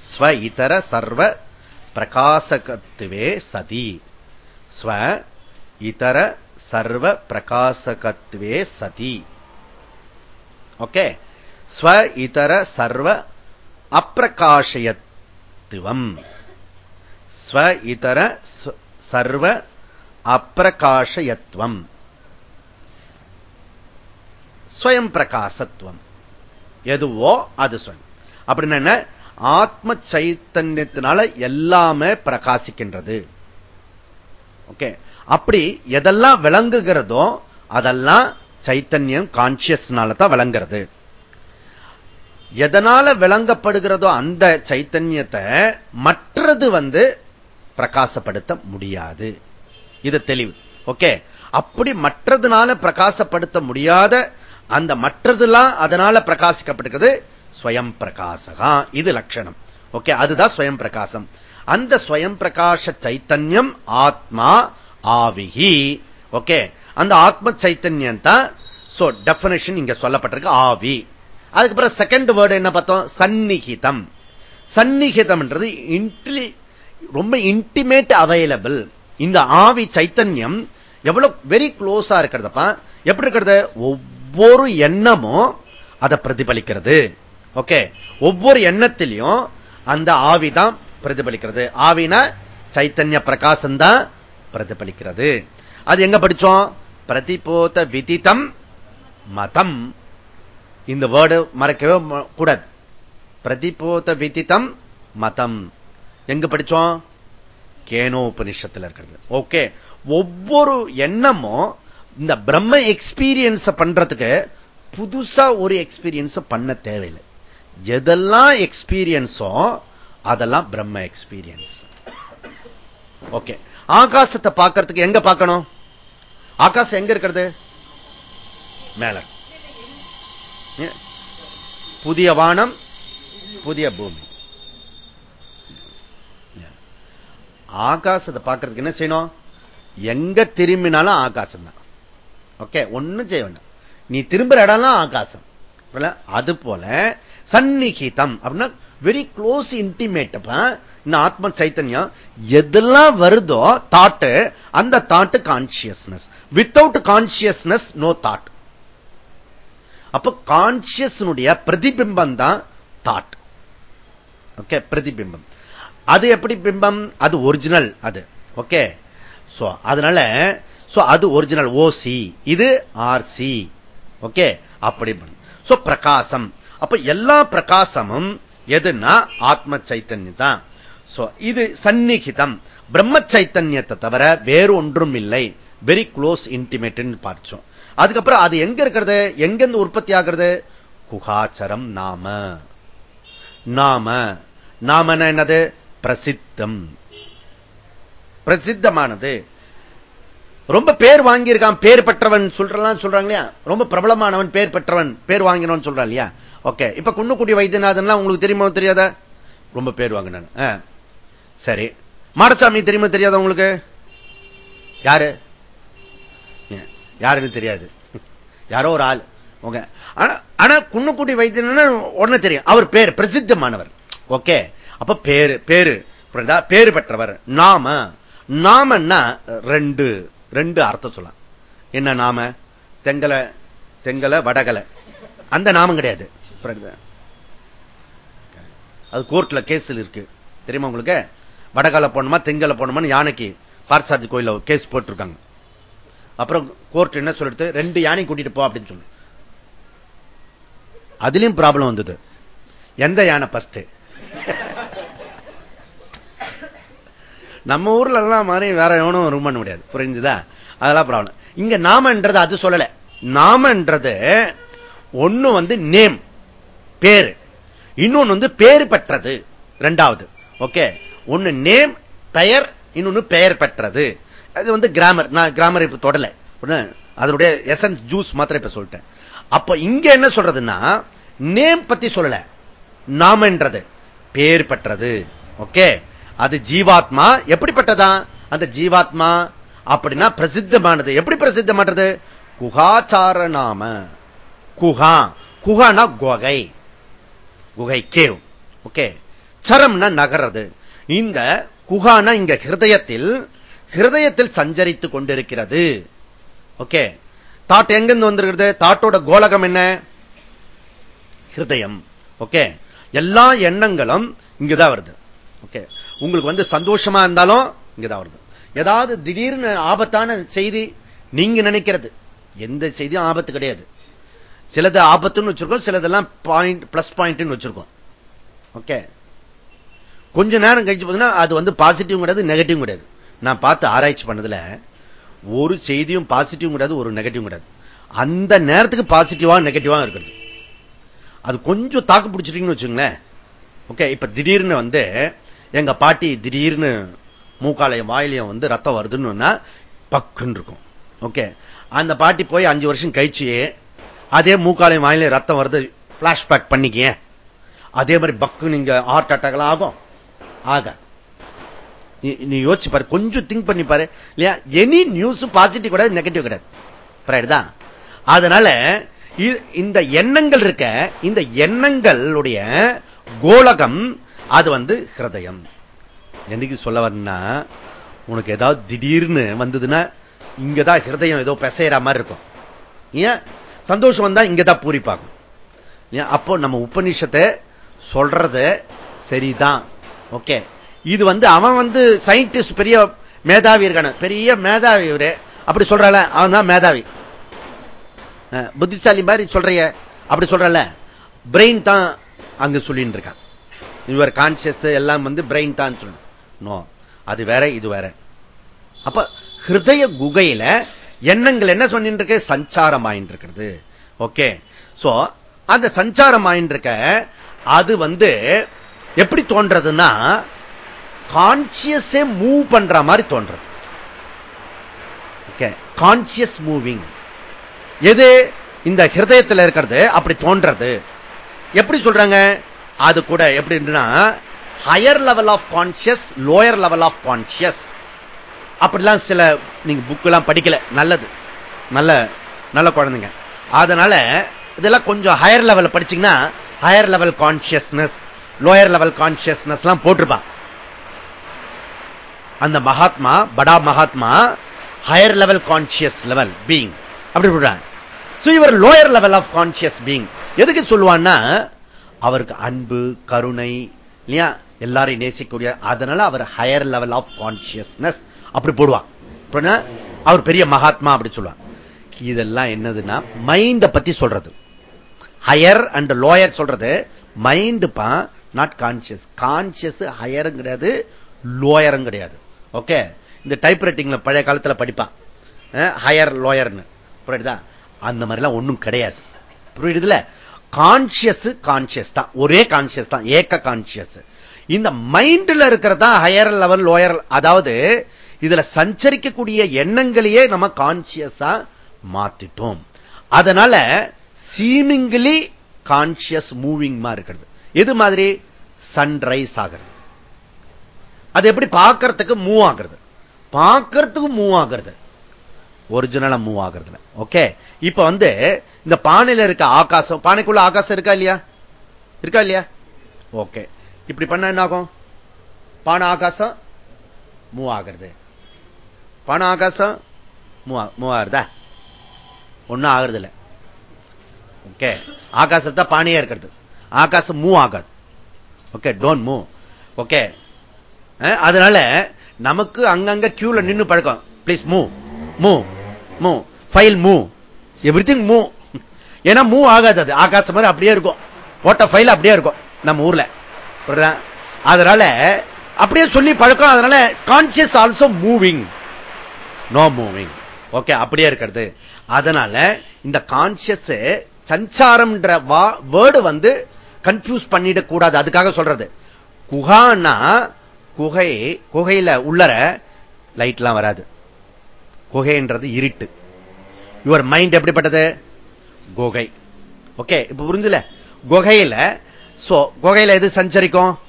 ஸ்வ இதர சர்வ பிரகாசகத்துவே சதி. ஸ்வ இதர சர்வ பிரகாசகத்துவே சதி ஓகே ஸ்வ இதர சர்வ அப்பிரகாஷயத்துவம் ஸ்வ இதர சர்வ அப்பிரகாஷயத்துவம் ஸ்வயம் பிரகாசத்துவம் எதுவோ அது சொல். அப்படின்னு என்ன? ஆத்ம சைத்தன்யத்தினால எல்லாமே பிரகாசிக்கின்றது. ஓகே அப்படி எதெல்லாம் விளங்குகிறதோ அதெல்லாம் சைத்தன்யம் கான்சியஸ்னால தான் விளங்குறது. எதனால விளங்கப்படுகிறதோ அந்த சைத்தன்யத்தை மற்றது வந்து பிரகாசப்படுத்த முடியாது. இது தெளிவு. ஓகே? அப்படி மற்றதுனால பிரகாசப்படுத்த முடியாத அந்த மற்றதுலாம் அதனால பிரகாசிக்கப்படுகிறது ஸ்வயம் பிரகாசகா. இது லட்சணம். ஓகே? அதுதான் ஸ்வயம் பிரகாசம். அந்த ஸ்வயம் பிரகாச சைத்தன்யம் ஆத்மா ஆவிகி ஓகே அந்த ஆத்ம சைத்தன்யம் தான் சோ டெபினேஷன் இங்க சொல்லப்பட்டிருக்கு ஆவி. அதுக்கப்புறம் செகண்ட் வேர்டு என்ன பார்த்தோம்? சந்நிகிதம். சந்நிகிதம்ன்றது இன்ட்லி ரொம்ப இன்டிமேட் அவைலபிள் இந்த ஆவி சைத்தன்யம் எவ்வளவு வெரி க்ளோஸா இருக்கிறதப்பா எப்படி இருக்கிறது? ஒவ்வொரு எண்ணமும் அதை பிரதிபலிக்கிறது. ஓகே ஒவ்வொரு எண்ணத்திலையும் அந்த ஆவி தான் பிரதிபலிக்கிறது. ஆவினா சைத்தன்ய பிரகாசம் தான் பிரதிபலிக்கிறது. அது எங்க படிச்சோம்? பிரதிபோத விதித்தம் மதம். இந்த வேர்டு மறக்கவே கூடாது. பிரதிபோத விதித்தம் மதம். எங்க படிச்சோம்? கேனோ உபனிஷத்தில் இருக்கிறது. ஓகே ஒவ்வொரு எண்ணமும் இந்த பிரம்ம எக்ஸ்பீரியன்ஸ் பண்றதுக்கு புதுசா ஒரு எக்ஸ்பீரியன்ஸ் பண்ண தேவையில்லை. எதெல்லாம் எக்ஸ்பீரியன்ஸோ அதெல்லாம் பிரம்ம எக்ஸ்பீரியன்ஸ் ஓகே ஆகாசத்தை பார்க்கறதுக்கு எங்க பார்க்கணும்? ஆகாசம் எங்க இருக்கிறது? மேல. புதிய வானம் புதிய பூமி. ஆகாசத்தை பார்க்கறதுக்கு என்ன செய்யணும்? எங்க திரும்பினாலும் ஆகாசம் தான் ஓகே ஒண்ணும் செய்ய வேண்டாம். நீ திரும்புற இடம்லாம் ஆகாசம். அது போல சந்நிகிதம் அப்படின்னா வெரி க்ளோஸ் இன்டிமேட் இந்த ஆத்ம சைத்தன்யம் எதெல்லாம் வருதோ தாட்டு அந்த thought consciousness without consciousness no thought அப்ப கான்சியஸ்னுடைய பிரதிபிம்பம் தான் தாட் ஓகே பிரதிபிம்பம். அது எப்படி பிம்பம்? அது ஒரிஜினல் அது. ஓகே சோ அதனால அது ஒரிஜினல் ஓசி இது ஆர்சி ஓகே அப்படி சோ பிரகாசம். அப்ப எல்லா பிரகாசமும் எதுன்னா ஆத்ம சைத்தன்யம் தான் இது சந்நிகிதம். பிரம்ம சைத்தன்யத்தை தவிர வேறு ஒன்றும் இல்லை. வெரி க்ளோஸ் இன்டிமேட் பார்த்தோம் அதுக்கப்புறம் அது எங்க இருக்கிறது? எங்கிருந்து உற்பத்தி ஆகிறது? குகாச்சரம் நாம. நாம. நாமன என்னது? பிரசித்தம். பிரசித்தமானது. ரொம்ப பேர் வாங்கியிருக்கான் பேர் பெற்றவன் சொல்றான் சொல்றாங்க இல்லையா? ரொம்ப பிரபலமானவன் பேர் பெற்றவன் பேர் வாங்கினவன் சொல்றான் இல்லையா? ஓகே இப்ப குன்னுக்குடி வைத்தியநாதன்லாம் உங்களுக்கு தெரியுமா தெரியாத? ரொம்ப பேர் வாங்கினாங்க. சரி. மாடசாமி தெரியுமா தெரியாத உங்களுக்கு? யாரு? யாருன்னு தெரியாது. யாரோ ஒரு ஆள். ஓகே. ஆனா குன்னுக்குடி வைத்தியன் உடனே தெரியும். அவர் பேர் பிரசித்தமானவர். ஓகே. அப்ப பேரு பேரு. பேரு பெற்றவர். நாம. நாமன்னா ரெண்டு ரெண்டு அர்த்தம் சொல்லலாம். என்ன நாம? தெங்கல தெங்கல வடகலை. அந்த நாமம் கிடையாது. அது கோர்ட்ல கேஸில் இருக்கு. தெரியுமா உங்களுக்கு? வடகால போனோமா தெங்கல போனோமா யானைக்கு பார்சாதி கோயில கேஸ் போட்டிருக்காங்க. அப்புறம் கோர்ட் என்ன சொல்லிட்டு ரெண்டு யானை கூட்டிட்டு போ அப்படின்னு சொல்லு. அதுலயும் ப்ராப்ளம் வந்தது. எந்த யானை பஸ்ட் நம்ம ஊர்ல எல்லாம் மாதிரி வேற எவனும் ரூம் பண்ண முடியாது. புரிஞ்சுதா? அதெல்லாம் ப்ராப்ளம் இங்க நாமன்றது அது சொல்லல. நாமன்றது ஒண்ணு வந்து நேம் பேரு. இன்னொன்னு வந்து பேரு பெற்றது. ரெண்டாவது. ஓகே? ஒன்னு நேம் பெயர் இன்னொன்னு பெயர் பெற்றது. அது வந்து கிராமர். நான் கிராமர் இப்ப தொடல. அதனுடைய எசன்ஸ் ஜூஸ் மாத்திரம் இப்ப சொல்லிட்டேன். அப்ப இங்க என்ன சொல்றதுன்னா நேம் பத்தி சொல்லல. நாமன்றது பேர் பெற்றது. ஓகே? அது ஜீவாத்மா. எப்படிப்பட்டதா அந்த ஜீவாத்மா அப்படின்னா பிரசித்தமானது. எப்படி பிரசித்தமானது? குகாச்சார நாம. குஹா. குகானா குகை. குகை கேவ். ஓகே. சரம்னா நகர்றது. இந்த குகானா இங்க ஹிருதயத்தில் ஹிருதயத்தில் சஞ்சரித்து கொண்டிருக்கிறது. ஓகே. தாட் எங்கிருந்து வந்திருக்கிறது? தாட்டோட கோலகம் என்ன? ஹிருதயம். ஓகே. எல்லா எண்ணங்களும் இங்கதான் வருது. ஓகே. உங்களுக்கு வந்து சந்தோஷமா இருந்தாலும் இங்கதான் வருது. ஏதாவது திடீர்னு ஆபத்தான செய்தி நீங்க நினைக்கிறது. எந்த செய்தியும் ஆபத்து கிடையாது. சிலது ஆபத்துன்னு வச்சிருக்கோம் சிலதெல்லாம் பாயிண்ட் பிளஸ் பாயிண்ட் வச்சிருக்கோம். ஓகே கொஞ்ச நேரம் கழிச்சு பார்த்தீங்கன்னா அது வந்து பாசிட்டிவ் கிடையாது நெகட்டிவ் கிடையாது நான் பார்த்து ஆராய்ச்சி பண்ணதுல ஒரு செய்தியும் பாசிட்டிவ் கிடையாது ஒரு நெகட்டிவ் கிடையாது அந்த நேரத்துக்கு பாசிட்டிவா நெகட்டிவா இருக்கிறது. அது கொஞ்சம் தாக்கு பிடிச்சிட்டீங்கன்னு வச்சுங்களேன் ஓகே இப்ப திடீர்னு வந்து எங்க பாட்டி திடீர்னு மூக்காலையும் வாயிலையும் வந்து ரத்தம் வருதுன்னு பக்குன்னு இருக்கும். ஓகே அந்த பாட்டி போய் அஞ்சு வருஷம் கழிச்சு அதே மூக்காலையும் வாயில ரத்தம் வருது பிளாஷ்பேக் பண்ணிக்க அதே மாதிரி பக்கு நீங்க ஹார்ட் அட்டாக் ஆகும். ஆக நீ யோசிச்சு பாரு கொஞ்சம் திங்க் பண்ணி பாரு. இல்லையா? எனி நியூஸ் பாசிட்டிவ் கிடையாது நெகட்டிவ் கிடையாது. அதனால இந்த எண்ணங்கள் இருக்க இந்த எண்ணங்களுடைய கோலகம் அது வந்து ஹிருதயம். என்னைக்கு சொல்ல வரனா உனக்கு ஏதாவது திடீர்னு வந்ததுன்னா இங்கதான் ஹிருதயம் ஏதோ பெசைற மாதிரி இருக்கும். ஏன்? சந்தோஷம் வந்தா இங்கதான் பூரிப்பாகும் அப்போ நம்ம உபநிஷத்தை சொல்றது சரிதான். ஓகே. இது வந்து அவன் வந்து சயின்டிஸ்ட் பெரிய மேதாவி இருக்கான. பெரிய மேதாவி இவரு. அப்படி சொல்றால அவன் தான் மேதாவி. புத்திசாலி மாதிரி சொல்றிய. அப்படி சொல்றல பிரெயின் தான் அங்க சொல்லிட்டு இருக்கான். இவர் கான்சியஸ் எல்லாம் வந்து பிரெயின் தான் சொல்லணும் நோ அது வேற இது வேற. அப்ப ஹிருதய குகையில எண்ணங்கள் என்ன சொல்லிட்டு இருக்கு சஞ்சாரம் ஆயிட்டு இருக்கிறது ஓகே சோ அந்த சஞ்சாரம் ஆயிட்டு இருக்க அது வந்து எப்படி தோன்றதுன்னா கான்சியஸே மூவ் பண்ற மாதிரி தோன்றது. ஓகே கான்சியஸ் மூவிங் எது? இந்த ஹிருதயத்தில் இருக்கிறது அப்படி தோன்றது. எப்படி சொல்றாங்க? அது கூட எப்படின்னா higher level of conscious lower level of conscious அப்படிலாம் சில நீங்க புக் எல்லாம் படிக்கல. நல்லது. நல்ல நல்ல குழந்தைங்க. அதனால இதெல்லாம் கொஞ்சம் ஹையர் லெவல் படிச்சீங்கன்னா higher level consciousness lower level consciousness எல்லாம் போட்டிருப்பான். அந்த மகாத்மா படா Mahatma higher level conscious level being அப்படி சொல்றாங்க. இவர் lower level of conscious being எதுக்கு சொல்லுவான்னா அவருக்கு அன்பு கருணை இல்லையா? எல்லாரையும் நேசிக்கூடிய அதனால அவர் ஹையர் லெவல் ஆஃப் கான்சியஸ்னஸ் அப்படி போடுவான். அவர் பெரிய மகாத்மா அப்படி சொல்லுவான். இதெல்லாம் என்னதுன்னா மைண்ட பத்தி சொல்றது. ஹையர் அண்ட் லோயர் சொல்றது. மைண்ட் பா நாட் கான்சியஸ் கான்சியஸ் ஹையரும் கிடையாது லோயரும் கிடையாது. ஓகே இந்த டைப் ரைட்டிங்ல பழைய காலத்துல படிப்பான். ஹையர் லோயர்னு புரியுதா? அந்த மாதிரிலாம் ஒண்ணும் கிடையாது. புரியுதுல கான்சியஸ் கான்சியஸ் தான். ஒரே கான்சியஸ் தான். ஏக்க கான்சியஸ் இந்த மைண்ட்ல இருக்கிறதா ஹையர் லெவல் லோயர் அதாவது இதுல சஞ்சரிக்கக்கூடிய எண்ணங்களையே நம்ம கான்சியஸா மாத்திட்டோம். அதனால சீமிங்லி கான்சியஸ் மூவிங் இருக்கிறது. எது மாதிரி? சன்ரைஸ் ஆகிறது. அது எப்படி? பார்க்கறதுக்கு மூவ் ஆகிறது. பார்க்கறதுக்கு மூவ் ஆகிறது. ஒரிஜினலா மூவ் ஆகுறதுல. ஓகே இப்ப வந்து இந்த பானையில இருக்க ஆகாசம் பானைக்குள்ள ஆகாசம் இருக்கா இல்லையா? இருக்கா இல்லையா? ஓகே இப்படி பண்ண என்ன ஆகும் பானை ஆகாசம் மூவ் ஆகிறது. பண ஆகாசம் மூவ் ஒன்னும் ஆகுறது இல்லை ஓகே ஆகாசத்தை பானையா இருக்கிறது. ஆகாசம் மூவ் ஆகாது. ஓகே டோன்ட் மூவ் ஓகே அதனால நமக்கு அங்கங்க கியூல நின்று பழக்கம். Please move move move file move everything move ஏன்னா மூவ் ஆகாது அது. ஆகாசம் மாதிரி அப்படியே இருக்கும். போட்ட ஃபைல் அப்படியே இருக்கும். நம்ம ஊர்ல. அதனால அப்படியே சொல்லி பழக்கம். அதனால conscious also moving no moving okay அப்படியே இருக்கிறது. அதனால இந்த கான்சியஸ் சஞ்சாரம்ன்ற வேர்டு வந்து கன்ஃபியூஸ் பண்ணிடக்கூடாது. அதுக்காக சொல்றது. குகான்னா குகை குகையில உள்ளர லைட்லாம் வராது. குகைன்றது இருட்டு. யுவர் மைண்ட் எப்படிப்பட்டது? குகை. ஓகே இப்ப புரிஞ்சுல? குகையில சோ குகையில எது சஞ்சரிக்கும்?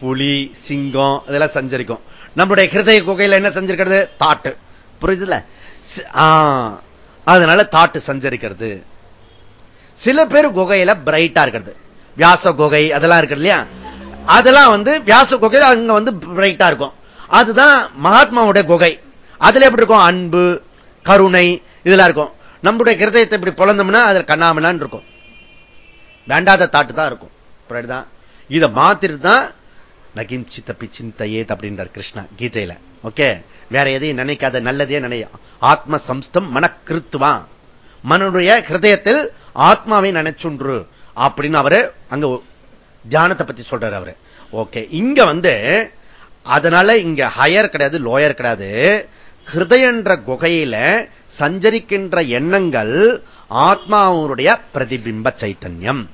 புலி சிங்கம் இதெல்லாம் சஞ்சரிக்கும். நம்முடைய ஹிருதய குகையில என்ன செஞ்சிருக்கிறது? தாட்டு. புரியுதுல அதனால தாட்டு சஞ்சரிக்கிறது. சில பேர் குகையில பிரைட்டா இருக்கிறது. வியாச குகை அதெல்லாம் இருக்கு இல்லையா? அதெல்லாம் வந்து வியாச குகை அங்க வந்து பிரைட்டா இருக்கும். அதுதான் மகாத்மாவுடைய குகை. அதுல எப்படி இருக்கும்? அன்பு கருணை இதெல்லாம் இருக்கும். நம்முடைய கிருதயத்தை இப்படி பிறந்தோம்னா அதுல கண்ணாமலான் இருக்கும். வேண்டாத தாட்டு தான் இருக்கும். இதை மாத்திட்டு தான் நகிம்சி தப்பி சிந்தையேத் அப்படின்றார் கிருஷ்ணா கீதையில. ஓகே வேற எதையும் நினைக்காத நல்லதே நினைய ஆத்ம சம்ஸ்தம் மனக்கிருத்துவா. மனுடைய ஹிருதயத்தில் ஆத்மாவை நினைச்சுன்று அப்படின்னு அவரு அங்க தியானத்தை பத்தி சொல்றாரு அவரு. ஓகே இங்க வந்து அதனால இங்க ஹையர் கிடையாது லோயர் கிடையாது. ஹிருதயன்ற குகையில சஞ்சரிக்கின்ற எண்ணங்கள் ஆத்மாவுடைய பிரதிபிம்ப சைத்தன்யம்.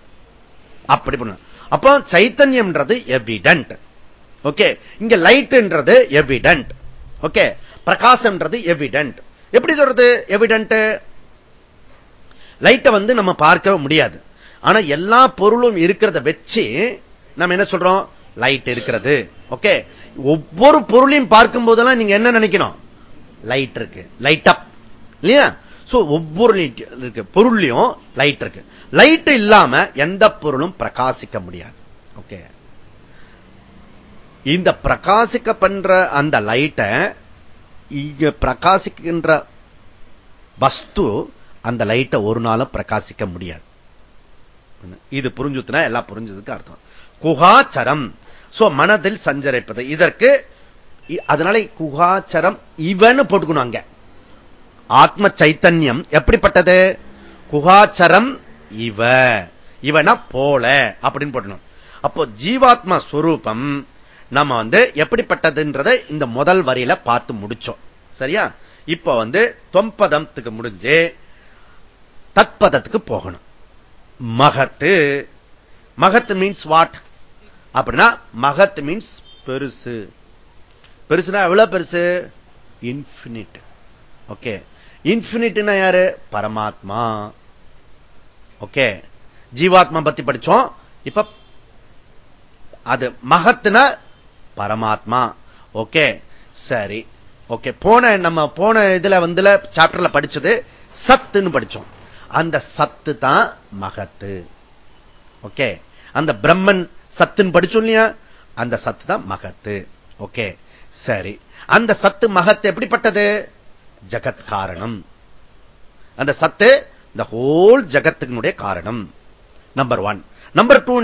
அப்படி பண்ண. அப்போ சைத்தன்யம்ன்றது எவிடன்ட் ஓகே? இங்க லைட்ன்றது எவிடன்ட் ஓகே? பிரகாசம்ன்றது எவிடென்ட் எப்படி சொல்றது எவிடன்ட் லைட்டை வந்து நம்ம பார்க்க முடியாது. ஆனா எல்லா பொருளும் இருக்கிறத வச்சு நம்ம என்ன சொல்றோம்? லைட் இருக்கிறது. ஓகே? ஒவ்வொரு பொருளையும் பார்க்கும் போதெல்லாம் நீங்க என்ன நினைக்கணும்? லைட் இருக்கு. Light up. இல்லையா? சோ ஒவ்வொரு இருக்கு. பொருள்லயும் லைட் இருக்கு. லைட் இல்லாம எந்த பொருளும் பிரகாசிக்க முடியாது. ஓகே? இந்த பிரகாசிக்க பண்ற அந்த லைட்டை இங்க பிரகாசிக்கின்ற வஸ்து அந்த லைட்டை ஒரு நாளும் பிரகாசிக்க முடியாது. இது புரிஞ்சுத்துனா எல்லாம் புரிஞ்சதுக்கு அர்த்தம். குகாச்சரம் சோ மனதில் சஞ்சரிப்பது. இதற்கு அதனால குகாச்சரம் இவன்னு போட்டுக்கணும் அங்க. ஆத்ம சைத்தன்யம் எப்படிப்பட்டது? குகாச்சரம் இவ. இவனா போல அப்படின்னு போட்டணும் அப்போ ஜீவாத்மா ஸ்வரூபம் நம்ம வந்து எப்படிப்பட்டதுன்றதை இந்த முதல் வரியில பார்த்து முடிச்சோம். சரியா? இப்ப வந்து தொம்பதத்துக்கு முடிஞ்சு தத்பதத்துக்கு போகணும். மகத்து. மகத்து மீன்ஸ் வாட் அப்படின்னா மகத் மீன்ஸ் பெருசு. பெருசுனா எவ்வளவு பெருசு? இன்பினிட் ஓகே இன்பினிட்னா யாரு? பரமாத்மா. ஓகே ஜீவாத்மா பத்தி படிச்சோம். இப்ப அது மகத்துனா பரமாத்மா. ஓகே சரி. ஓகே போன நம்ம போன இதுல வந்து சாப்டர்ல படிச்சது சத்துன்னு படிச்சோம். அந்த சத்து தான் மகத்து. ஓகே அந்த பிரம்மன் சத்துன்னு படிச்சோம் இல்லையா? அந்த சத்து தான் மகத்து. ஓகே சரி. அந்த சத்து மகத்து எப்படிப்பட்டது? ஜகத் காரணம். அந்த சத்து இந்த ஹோல் ஜகத்துக்குடைய காரணம். நம்பர் ஒன் நம்பர் டூ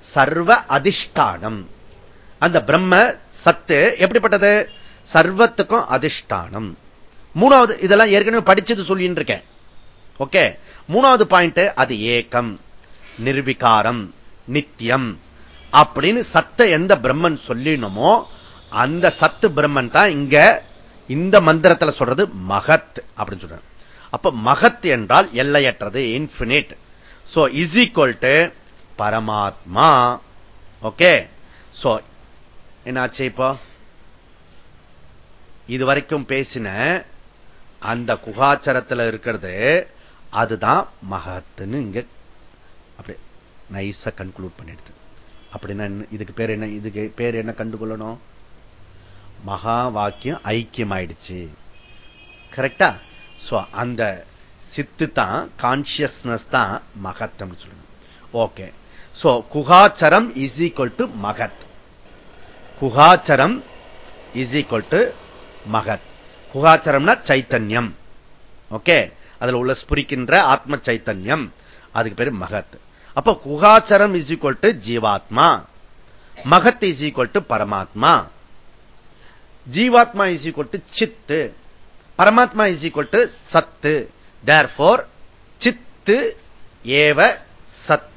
சர்வ அதிஷ்டானம். அந்த பிரம்ம சத்து எப்படிப்பட்டது? சர்வத்துக்கும் அதிஷ்டானம். மூணாவது இதெல்லாம் ஏற்கனவே படிச்சது சொல்லிட்டு இருக்கேன் ஓகே? மூணாவது பாயிண்ட் அது ஏக்கம் நிர்விகாரம் நித்தியம் அப்படின்னு சத்த எந்த பிரம்மன் சொல்லினமோ அந்த சத்து பிரம்மன் தான் இங்க இந்த மந்திரத்தில் சொல்றது மகத் அப்படின்னு சொல்ற அப்ப மகத் என்றால் எல்லையற்றது infinite so is equal to பரமாத்மா. ஓகே? சோ என்னாச்சு இப்போ? இதுவரைக்கும் பேசின அந்த குகாச்சரத்தில் இருக்கிறது அதுதான் மகத்துன்னு இங்க அப்படி நைஸா கன்க்ளூட் பண்ணிடுது. அப்படின்னா இதுக்கு பேர் என்ன இதுக்கு பேர் என்ன கண்டுகொள்ளணும்? மகா வாக்கியம் ஐக்கியம் ஆயிடுச்சு கரெக்டா சோ அந்த சித்து தான் கான்சியஸ்னஸ் தான் மகத்தம் சொல்லுங்க ஓகே சோ குகாச்சரம் இஸ் ஈக்வல் டு மகத். குகாச்சரம் இஸ் ஈக்வல் டு மகத். குகாச்சரம்னா சைத்தன்யம். ஓகே அதுல உள்ள ஸ்புரிக்கின்ற ஆத்ம சைத்தன்யம். அதுக்கு பேரு மகத். அப்ப குகாச்சரம் இஸ் ஈக்வல் டு ஜீவாத்மா. மகத் இஸ் ஈக்வல் டு பரமாத்மா. ஜீவாத்மா இஸ் ஈக்வல் டு சித்து. பரமாத்மா இஸ் ஈக்வல் டு சத்து. தேர் போர் சித்து ஏவ சத்.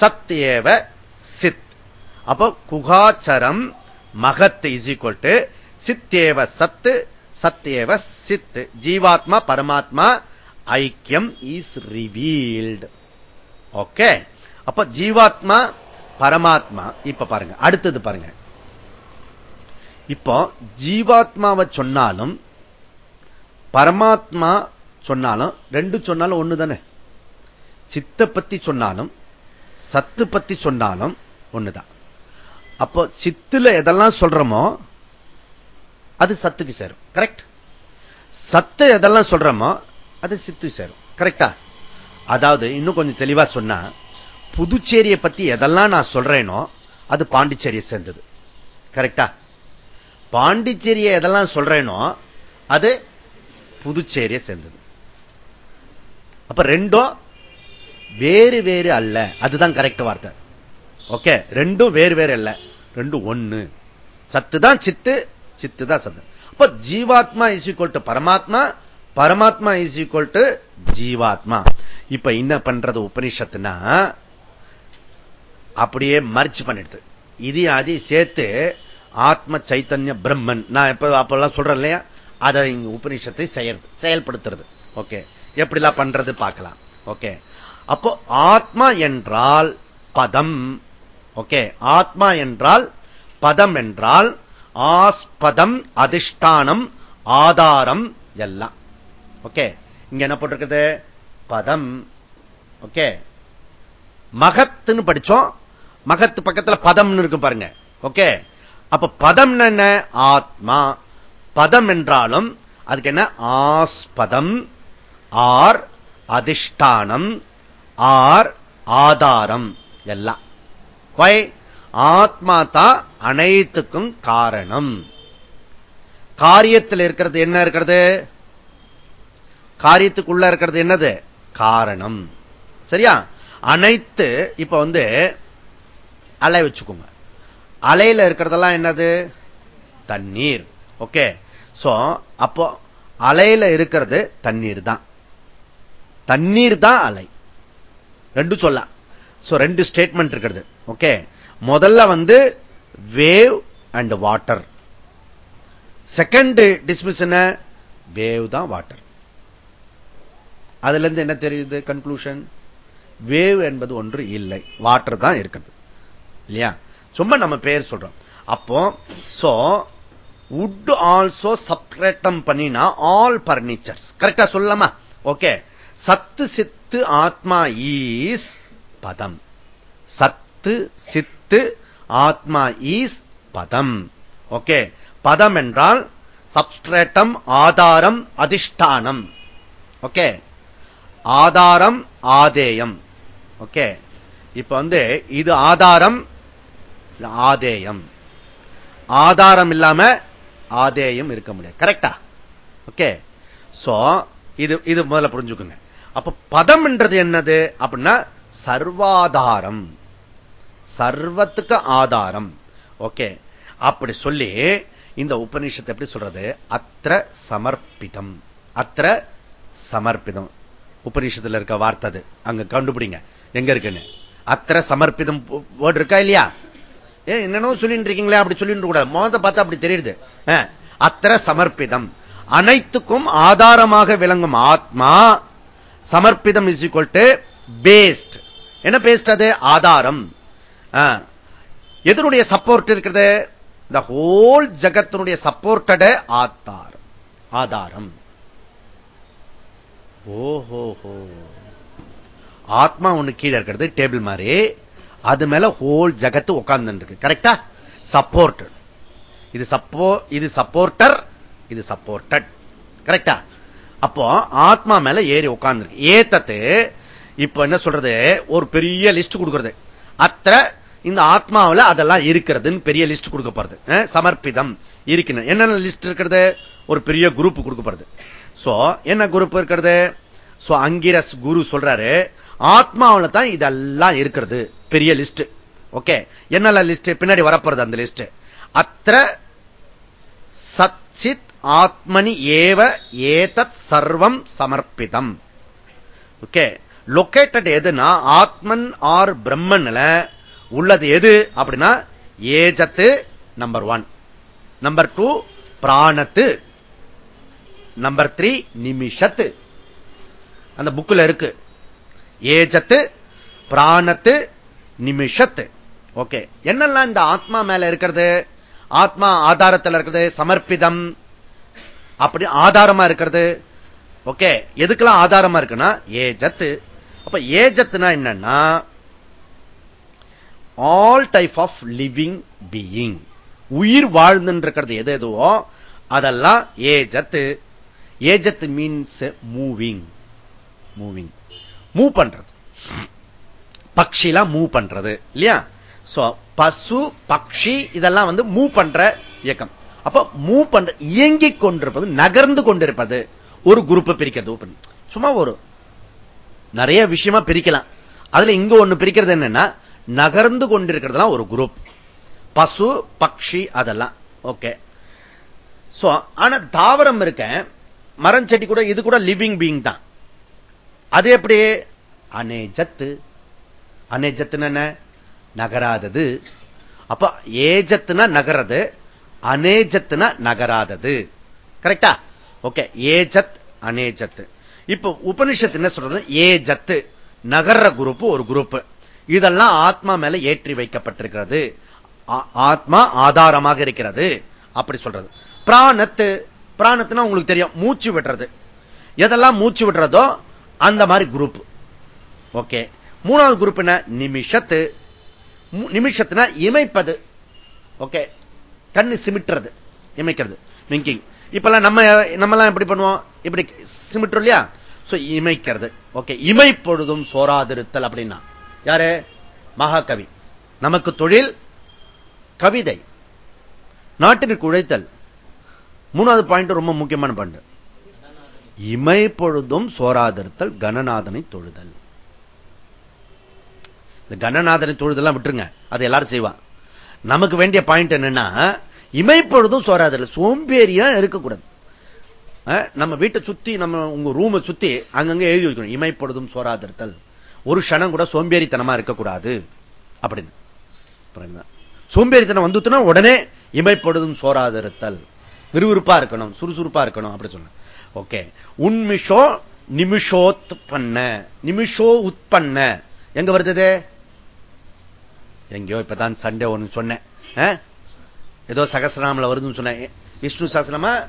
சத் ஏவ சித். அப்ப குகாச்சரம் மகத் இஸ் ஈக்வல் டு சித்தேவ சத்து சத்தேவ சித். ஜீவாத்மா பரமாத்மா ஐக்கியம் இஸ் ரிவீல்டு ஓகே அப்ப ஜீவாத்மா பரமாத்மா இப்ப பாருங்க அடுத்தது பாருங்க. இப்போ ஜீவாத்மாவை சொன்னாலும் பரமாத்மா சொன்னாலும் ரெண்டு சொன்னாலும் ஒண்ணு தானே? சித்த பத்தி சொன்னாலும் சத்து பத்தி சொன்னாலும் ஒண்ணுதான். அப்போ சித்துல எதெல்லாம் சொல்றோமோ அது சத்துக்கு சேரும். கரெக்ட் சத்து எதெல்லாம் சொல்றோமோ அது சித்து சேரும். கரெக்டா அதாவது இன்னும் கொஞ்சம் தெளிவா சொன்னா புதுச்சேரியை பத்தி எதெல்லாம் நான் சொல்றேனோ அது பாண்டிச்சேரியை சேர்ந்தது. கரெக்டா பாண்டிச்சேரியை எதெல்லாம் சொல்றேனோ அது புதுச்சேரியை சேர்ந்தது. அப்ப ரெண்டும் வேறு வேறு அல்ல. அதுதான் கரெக்ட் வார்த்தை. ஓகே ரெண்டும் வேறு வேறு இல்ல ரெண்டும் ஒண்ணு. சத்து தான் சித்து சித்து தான் சத்து. அப்ப ஜீவாத்மா இஸ் ஈக்குவல் டு பரமாத்மா பரமாத்மா இஸ் ஈக்குவல் டு ஜீவாத்மா. இப்ப என்ன பண்றது உபனிஷத்துனா அப்படியே மர்ச் பண்ணிடுது. இது அது சேர்த்து ஆத்ம சைத்தன்ய பிரம்மன். நான் எப்ப அப்பெல்லாம் சொல்றேன் இல்லையா? அதை இங்க உபநிஷத்தை செயல்படுத்துறது. ஓகே எப்படிலாம் பண்றது பார்க்கலாம். ஓகே. அப்போ ஆத்மா என்றால் பதம். ஓகே. ஆத்மா என்றால் பதம் என்றால் ஆஸ்பதம் அதிஷ்டானம் ஆதாரம் எல்லாம். ஓகே. இங்க என்ன போட்டிருக்குது? பதம். ஓகே. மகத்துன்னு படிச்சோம். மகத்து பக்கத்துல பதம்னு இருக்கு பாருங்க. ஓகே. அப்ப பதம் என்ன? ஆத்மா. பதம் என்றாலும் அதுக்கு என்ன? ஆஸ்பதம். ஆர் அதிஷ்டானம். ஆர் ஆதாரம். எல்லாம். ஆத்மா தான் அனைத்துக்கும் காரணம். காரியத்தில் இருக்கிறது என்ன இருக்கிறது? காரியத்துக்குள்ள இருக்கிறது என்னது? காரணம். சரியா? அனைத்து இப்ப வந்து அலை வச்சுக்கோங்க. அலையில இருக்கிறதெல்லாம் என்னது? தண்ணீர். ஓகே? சோ அப்போ அலையில இருக்கிறது தண்ணீர் தான். தண்ணீர் தான் அலை. ரெண்டு சொல்லலாம் ரெண்டு ஸ்டேட்மெண்ட் இருக்கிறது. ஓகே முதல்ல வந்து wave and water second dismiss என்ன? வேவ் தான் வாட்டர் அதுல இருந்து என்ன தெரியுது? கன்க்ளூஷன் வேவ் என்பது ஒன்று இல்லை. வாட்டர் தான் இருக்கிறது. இல்லையா? சும்மா நம்ம பேர் சொல்றோம். அப்போ சோ உட் ஆல்சோ சப்ரேட்டம் பண்ணினா ஆல் பர்னிச்சர்ஸ் கரெக்டா சொல்லலாமா? ஓகே சத்து சித்து ஆத்மா ஈஸ் பதம். சத்து சித்து ஆத்மா ஈஸ் பதம். ஓகே. பதம் என்றால் சப்ஸ்ட்ரேட்டம் ஆதாரம் அதிஷ்டானம். ஓகே. ஆதாரம் ஆதேயம். ஓகே. இப்ப வந்து இது ஆதாரம் ஆதேயம். ஆதாரம் இல்லாம ஆதேயம் இருக்க முடியாது. கரெக்டா? ஓகே. சோ இது இது முதல்ல புரிஞ்சுக்குங்க. அப்ப பதம் என்றது என்னது? அப்படின்னா சர்வாதாரம். சர்வத்துக்கு ஆதாரம். ஓகே. அப்படி சொல்லி இந்த உபநிஷத்தை எப்படி சொல்றது? அத்திர சமர்ப்பிதம். அத்திர சமர்ப்பிதம். உபநிஷத்துல இருக்க வார்த்தை அது. அங்க கண்டுபிடிங்க. எங்க இருக்குன்னு? அத்திர சமர்ப்பிதம் வேர்டு இருக்கா இல்லையா? ஏ என்னன்னு சொல்லிட்டு இருக்கீங்களே அப்படி சொல்லிட்டு கூடாது மோத பார்த்தா அப்படி தெரியுது. அத்திர சமர்ப்பிதம். அனைத்துக்கும் ஆதாரமாக விளங்கும் ஆத்மா சமர்ப்பிதம் இஸ் ஈக்வல் டு பேஸ்ட் என்ன பேசுறது? ஆதாரம். எதனுடைய சப்போர்ட் இருக்கிறது? இந்த ஹோல் ஜகத்தினுடைய சப்போர்ட்டட ஆத்தாரம். ஆதாரம். ஓஹோஹோ. ஆத்மா ஒண்ணு கீழே இருக்கிறது டேபிள் மாதிரி. அது மேல ஹோல் ஜகத்து உட்கார்ந்து இருக்கு கரெக்டா சப்போர்ட் இது சப்போ இது சப்போர்ட்டர் இது சப்போர்ட்டட் கரெக்டா அப்போ ஆத்மா மேல ஏறி உட்கார்ந்து ஏத்தத்து இப்ப என்ன சொல்றது? ஒரு பெரிய லிஸ்ட் கொடுக்கிறது. அத்த இந்த ஆத்மாவில் அதெல்லாம் இருக்கிறதுன்னு பெரிய லிஸ்ட் கொடுக்கப்படுது சமர்ப்பிதம் இருக்கணும் என்னென்ன லிஸ்ட் இருக்கிறது? ஒரு பெரிய குரூப் கொடுக்கப்படுது சோ என்ன குரூப் இருக்கிறது? சோ அங்கிரஸ் குரு சொல்றாரு ஆத்மாவில் தான் இதெல்லாம் இருக்கிறது. பெரிய லிஸ்ட் ஓகே என்னெல்லாம் லிஸ்ட் பின்னாடி வரப்போறது அந்த லிஸ்ட் அத்த சச்சித் ஆத்மனி ஏவ ஏதத் சர்வம் சமர்ப்பிதம். ஓகே லொக்கேட்டட் எதுனா ஆத்மன் ஆர் பிரம்மன்ல உள்ளது எது அப்படின்னா ஏஜத்து நம்பர் ஒன் நம்பர் டூ பிராணத்து. நம்பர் த்ரீ நிமிஷத்து. அந்த புக்கில் இருக்கு. ஏஜத்து பிராணத்து நிமிஷத்து. ஓகே என்னெல்லாம் இந்த ஆத்மா மேல இருக்கிறது? ஆத்மா ஆதாரத்தில் இருக்கிறது சமர்ப்பிதம். அப்படி ஆதாரமா இருக்கிறது. ஓகே எதுக்கெல்லாம் ஆதாரமா இருக்குன்னா ஏஜத்து. அப்ப ஏஜத்னா என்னன்னா all type of living being உயிர் வாழ்ந்துன்றது எது எதுவோ அதெல்லாம் ஏஜத்து. ஏஜத்து மீன்ஸ் மூவிங் மூவிங் மூவ் பண்றது. பக்ஷிலாம் மூவ் பண்றது இல்லையா? பசு பக்ஷி இதெல்லாம் வந்து மூவ் பண்ற இயக்கம். அப்ப மூவ் பண்ற இயங்கிக் கொண்டிருப்பது நகர்ந்து கொண்டிருப்பது ஒரு குரூப் பிரிக்கிறது சும்மா ஒரு நிறைய விஷயமா பிரிக்கலாம். அதுல இங்க ஒண்ணு பிரிக்கிறது என்னன்னா நகர்ந்து கொண்டிருக்கிறதுலாம் ஒரு குரூப் பசு பக்ஷி அதெல்லாம். ஓகே சோ ஆனா தாவரம் இருக்க மரம் செடி கூட இது கூட லிவிங் பீங் தான். அது எப்படி? அனேஜத்து அனேஜத்துன்னு என்ன? நகராதது. அப்ப ஏஜத்துனா நகரது அனேஜத்துனா நகராதது. கரெக்டா ஓகே ஏஜத் அனேஜத் இப்ப உபனிஷத்து என்ன சொல்றது? ஜத்து நகர்ற குரூப் ஒரு குரூப் இதெல்லாம் ஆத்மா மேல ஏற்றி வைக்கப்பட்டிருக்கிறது. ஆத்மா ஆதாரமாக இருக்கிறது. அப்படி சொல்றது. பிராணத்து பிராணத்துனா உங்களுக்கு தெரியும் மூச்சு விடுறது. எதெல்லாம் மூச்சு விடுறதோ அந்த மாதிரி குரூப் ஓகே. மூணாவது குரூப் என்ன? நிமிஷத்து. நிமிஷத்துனா இமைப்பது. ஓகே. கண்ணு சிமிட்டுறது இமைக்கிறது மிங்கிங் இப்பெல்லாம் நம்ம நம்மலாம் எப்படி பண்ணுவோம்? இப்படி சிமிட்டுறோம் இல்லையா? இமைக்கிறது. ஓகே இமை பொழுதும் சோராதிருத்தல் அப்படின்னா. யாரு? மகாகவி. நமக்கு தொழில் கவிதை. நாட்டிற்கு உழைத்தல். மூணாவது பாயிண்ட் ரொம்ப முக்கியமான பாயிண்ட் இமை பொழுதும் சோராதிருத்தல் கணநாதனை தொழுதல். இந்த கணநாதனை தொழுதெல்லாம் விட்டுருங்க. அது எல்லாரும் செய்வான் நமக்கு வேண்டிய பாயிண்ட் என்னன்னா இமைப்பொழுதும் சோராதிருத்தல். சோம்பேறியா இருக்கக்கூடாது. நம்ம வீட்டை சுத்தி நம்ம உங்க ரூமை சுத்தி அங்கங்க எழுதி வைக்கணும். இமைப்பொழுதும் சோராதிருத்தல். ஒரு க்ஷணம் கூட சோம்பேறித்தனமா இருக்கக்கூடாது. அப்படின்னு. சோம்பேறித்தனம் வந்துட்டுனா உடனே இமைப்பொழுதும் சோராதிருத்தல். விறுவிறுப்பா இருக்கணும் சுறுசுறுப்பா இருக்கணும் அப்படி சொன்ன ஓகே. உன்மிஷோ நிமிஷோத் பண்ண. நிமிஷோ உத்பண்ண எங்க வருது எங்கேயோ இப்பதான் சண்டே ஒன்னு சொன்னேன். ஏதோ சகசிரநாமல வருதுன்னு சொன்னேன். விஷ்ணு சாஸ்திரமா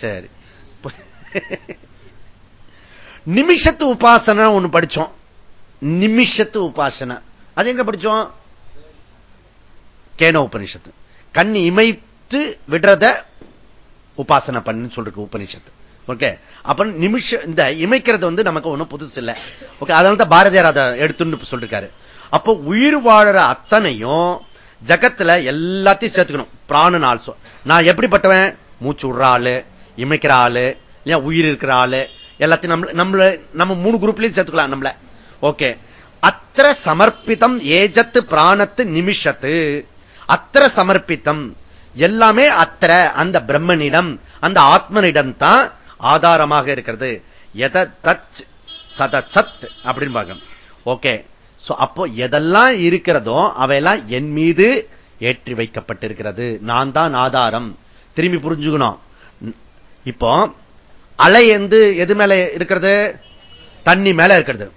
சரி. நிமிஷத்து உபாசனை ஒண்ணு படிச்சோம். நிமிஷத்து உபாசனை. அது எங்க படிச்சோம்? கேன உபனிஷத்து கண் இமைத்து விடுறத உபாசனை பண்ணு சொல்றது உபனிஷத்து ஓகே? அப்ப நிமிஷம் இந்த இமைக்கிறது வந்து நமக்கு ஒண்ணும் புதுசு இல்ல. ஓகே? அதனால தான் பாரதியார் அதை எடுத்துன்னு சொல்லிருக்காரு. அப்போ உயிர் வாழற அத்தனையும் ஜகத்துல எல்லாத்தையும் சேர்த்துக்கணும். பிராணன் ஆல்சோ நான் எப்படிப்பட்டவன்? மூச்சு விடுற ஆளு இமைக்கிற ஆளு இல்லையா உயிர் இருக்கிற ஆளு எல்லாத்தையும் நம்மள நம்மள நம்ம மூணு குரூப்லயும் சேர்த்துக்கலாம் நம்மள. ஓகே. அத்திர சமர்ப்பித்தம் ஏஜத்து பிராணத்து நிமிஷத்து. அத்திர சமர்ப்பித்தம். எல்லாமே அத்திர அந்த பிரம்மனிடம் அந்த ஆத்மனிடம் தான் ஆதாரமாக இருக்கிறது. எத தச் சத சத் அப்படின்னு பார்க்கணும். ஓகே. அப்போ எதெல்லாம் இருக்கிறதோ அவையெல்லாம் என் மீது ஏற்றி வைக்கப்பட்டிருக்கிறது. நான் தான் ஆதாரம். திரும்பி புரிஞ்சுக்கணும். இப்போ அலை வந்து எது மேல இருக்கிறது? தண்ணி மேல இருக்கிறது.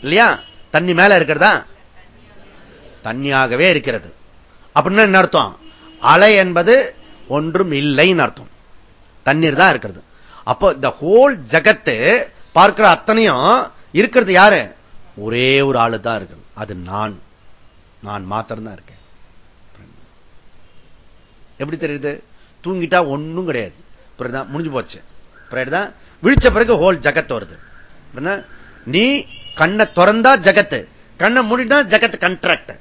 இல்லையா? தண்ணி மேல இருக்கிறதா? தண்ணியாகவே இருக்கிறது. அப்படின்னா என்ன அர்த்தம்? அலை என்பது ஒன்றும் இல்லைன்னு அர்த்தம். தண்ணீர் தான் இருக்கிறது. அப்போ இந்த ஹோல் ஜகத்து பார்க்கிற அத்தனையும் இருக்கிறது யாரு? ஒரே ஒரு ஆளு தான் இருக்கு அது நான். நான் மாத்திரம்தான் இருக்கேன். எப்படி தெரியுது? தூங்கிட்டா ஒண்ணும் கிடையாது. முடிஞ்சு போச்சு. விழிச்ச பிறகு ஹோல் ஜகத் வருது. நீ கண்ணை திறந்தா ஜகத்து. கண்ணை மூடினா ஜகத் கண்ட்ராக்ட்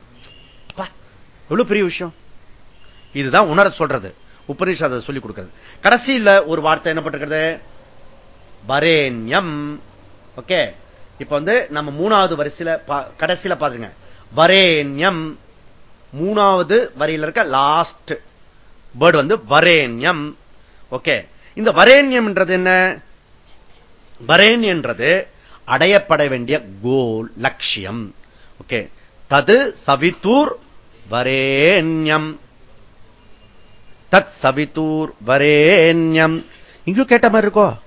எவ்வளவு பெரிய விஷயம்? இதுதான் உணர சொல்றது. உபநிஷத சொல்லிக் கொடுக்கிறது. கடைசியில் ஒரு வார்த்தை என்ன பட்டிருக்கிறது? வரேன்யம் ஓகே இப்ப வந்து நம்ம மூணாவது வரிசையில கடைசியில பாருங்க வரேன்யம் மூணாவது வரியில இருக்க லாஸ்ட் வேர்டு வந்து வரேன்யம் ஓகே இந்த வரேன்யம் என்ன? வரேன் என்றது அடையப்பட வேண்டிய கோல் லட்சியம். ஓகே தது சவித்தூர் வரேன்யம் தத் சவித்தூர் வரேன்யம் இங்கும் கேட்ட மாதிரி இருக்கோ?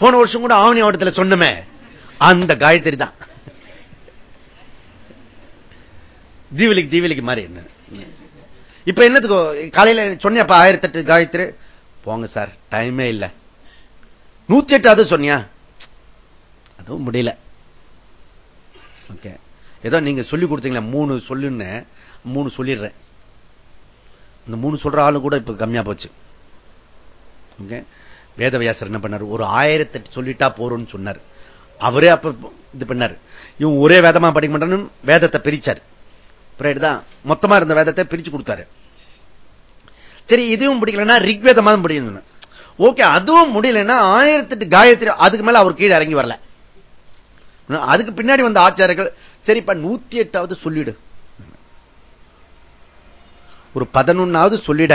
போன வருஷம் கூட ஆவணி மாவட்டத்தில் சொன்னமே. அந்த காயத்ரி தான். தீவலிக்கு தீவலிக்கு மாதிரி என்ன? இப்ப என்னத்துக்கோ காலையில சொன்னியாப்பா ஆயிரத்தி எட்டு காயத்ரி? போங்க சார் டைமே இல்லை. நூத்தி எட்டு அது சொன்னியா? அதுவும் முடியல. ஓகே ஏதோ நீங்க சொல்லி கொடுத்தீங்களா மூணு சொல்லுன்னு மூணு சொல்லிடுறேன். இந்த மூணு சொல்ற ஆளு கூட இப்ப கம்மியா போச்சு. ஓகே வேதவியாசர் என்ன பண்ணார்? ஒரு ஆயிரத்தி சொல்லிட்டா போறோம்னு சொன்னார். அவரே அப்ப இது பண்ணார். இவன் ஒரே வேதமா படிக்க மாட்டான்னு வேதத்தை பிரிச்சார். தான் மொத்தமா இருந்த வேதத்தை பிரிச்சு கொடுத்தாரு. சரி இதுவும் பிடிக்கலன்னா ரிக்வேதமா தான் பிடிக்கணும் ஓகே அதுவும் முடியலன்னா ஆயிரத்தெட்டு காயத்ரி அதுக்கு மேல அவர் கீழே இறங்கி வரல. அதுக்கு பின்னாடி வந்த ஆச்சாரர்கள் சரிப்பா நூத்தி எட்டாவது சொல்லிடு. ஒரு பதினொன்னாவது சொல்லிட.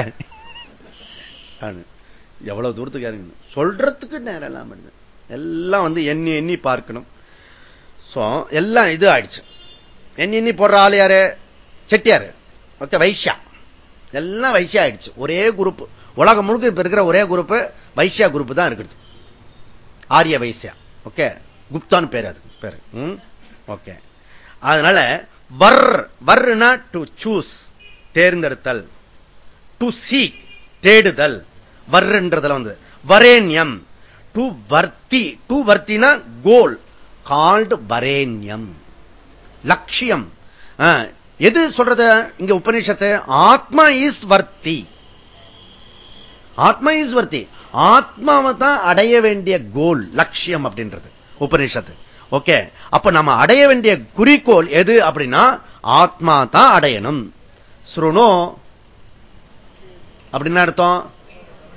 எவ்வளவு தூரத்துக்கு இறங்கணும்? சொல்றதுக்கு நேரம் எல்லாம் எல்லாம் வந்து எண்ணி எண்ணி பார்க்கணும். எல்லாம் இது ஆயிடுச்சு. எண்ணி எண்ணி போடுற ஆள் யாரு? செட்டியாரு. ஓகே வைஷ்யா. எல்லாம் வைஷ்யா ஆயிடுச்சு. ஒரே குரூப் உலகம் முழுக்க இப்ப இருக்கிற ஒரே குரூப் வைஷ்யா குரூப் தான் இருக்குது. ஆரிய வைசியா ஓகே குப்தான் பேர் அது பேரு. ஓகே அதனால வர் வர்னா டு சூஸ் தேர்ந்தெடுத்தல். டு சீக் தேடுதல். வர்ன்றதுல வந்து வரேன்யம். டு வர்த்தி டு வர்த்தினா கோல் கால்டு வரேன்யம் லட்சியம். எது சொல்றது? இங்க உபநிஷத்து ஆத்மா இஸ் வர்த்தி ஆத்மா இஸ் வர்த்தி ஆத்மாவை தான் அடைய வேண்டிய கோல் லட்சியம் அப்படின்றது உபநிஷத்து. ஓகே அப்ப நம்ம அடைய வேண்டிய குறிக்கோள் எது அப்படின்னா ஆத்மா தான் அடையணும். சுருணோ அப்படின்னு அர்த்தம்?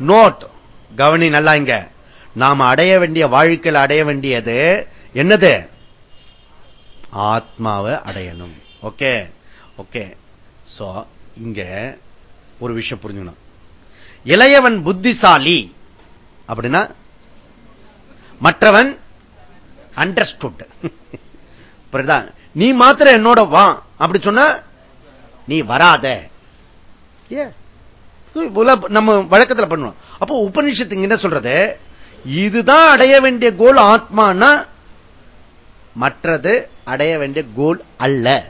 நோட். கவனி நல்லா இங்க. நாம அடைய வேண்டிய வாழ்க்கையில் அடைய வேண்டியது என்னது? ஆத்மாவை அடையணும். ஓகே? ஓகே. சோ இங்க ஒரு விஷயம் புரிஞ்சுக்கணும். இளையவன் புத்திசாலி. அப்படின்னா மற்றவன் அண்டர்ஸ்டுட் நீ மாத்திர என்னோட வா. அப்படி சொன்ன நீ வராத. நம்ம வழக்கத்தில் பண்ணுவோம். அப்போ உபனிஷத்து என்ன சொல்றது? இதுதான் அடைய வேண்டிய கோல் ஆத்மானா மற்றது அடைய வேண்டிய கோல் அல்ல.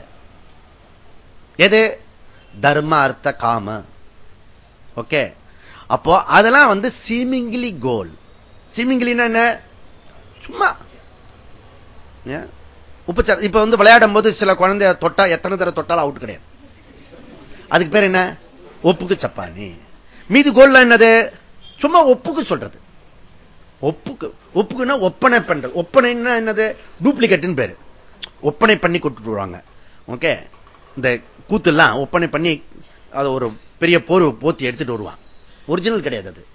எது? தர்ம அர்த்த காம. ஓகே? அப்போ அதெல்லாம் வந்து சீமிங்கிலி கோல் சீமிங்கிலின்னா என்ன? சும்மா. உபச்சாரம் இப்ப வந்து விளையாடும் போது சில குழந்தைய தொட்டா எத்தனை தடவை தொட்டாலும் அவுட் கிடையாது. அதுக்கு பேர் என்ன? ஒப்புக்கு சப்பானி. மீதி கோல்ல என்னது? சும்மா ஒப்புக்கு சொல்றது. ஒப்புக்கு ஒப்புக்குன்னா ஒப்பனை பண்றது. ஒப்பனைன்னா என்னது? டூப்ளிகேட்னு பேரு. ஒப்பனை பண்ணி கொடுத்துட்டு வருவாங்க. ஓகே? இந்த கூத்து எல்லாம் ஒப்பனை பண்ணி அது ஒரு பெரிய போர் போத்தி எடுத்துட்டு வருவான். ஒரிஜினல் கிடையாது அது.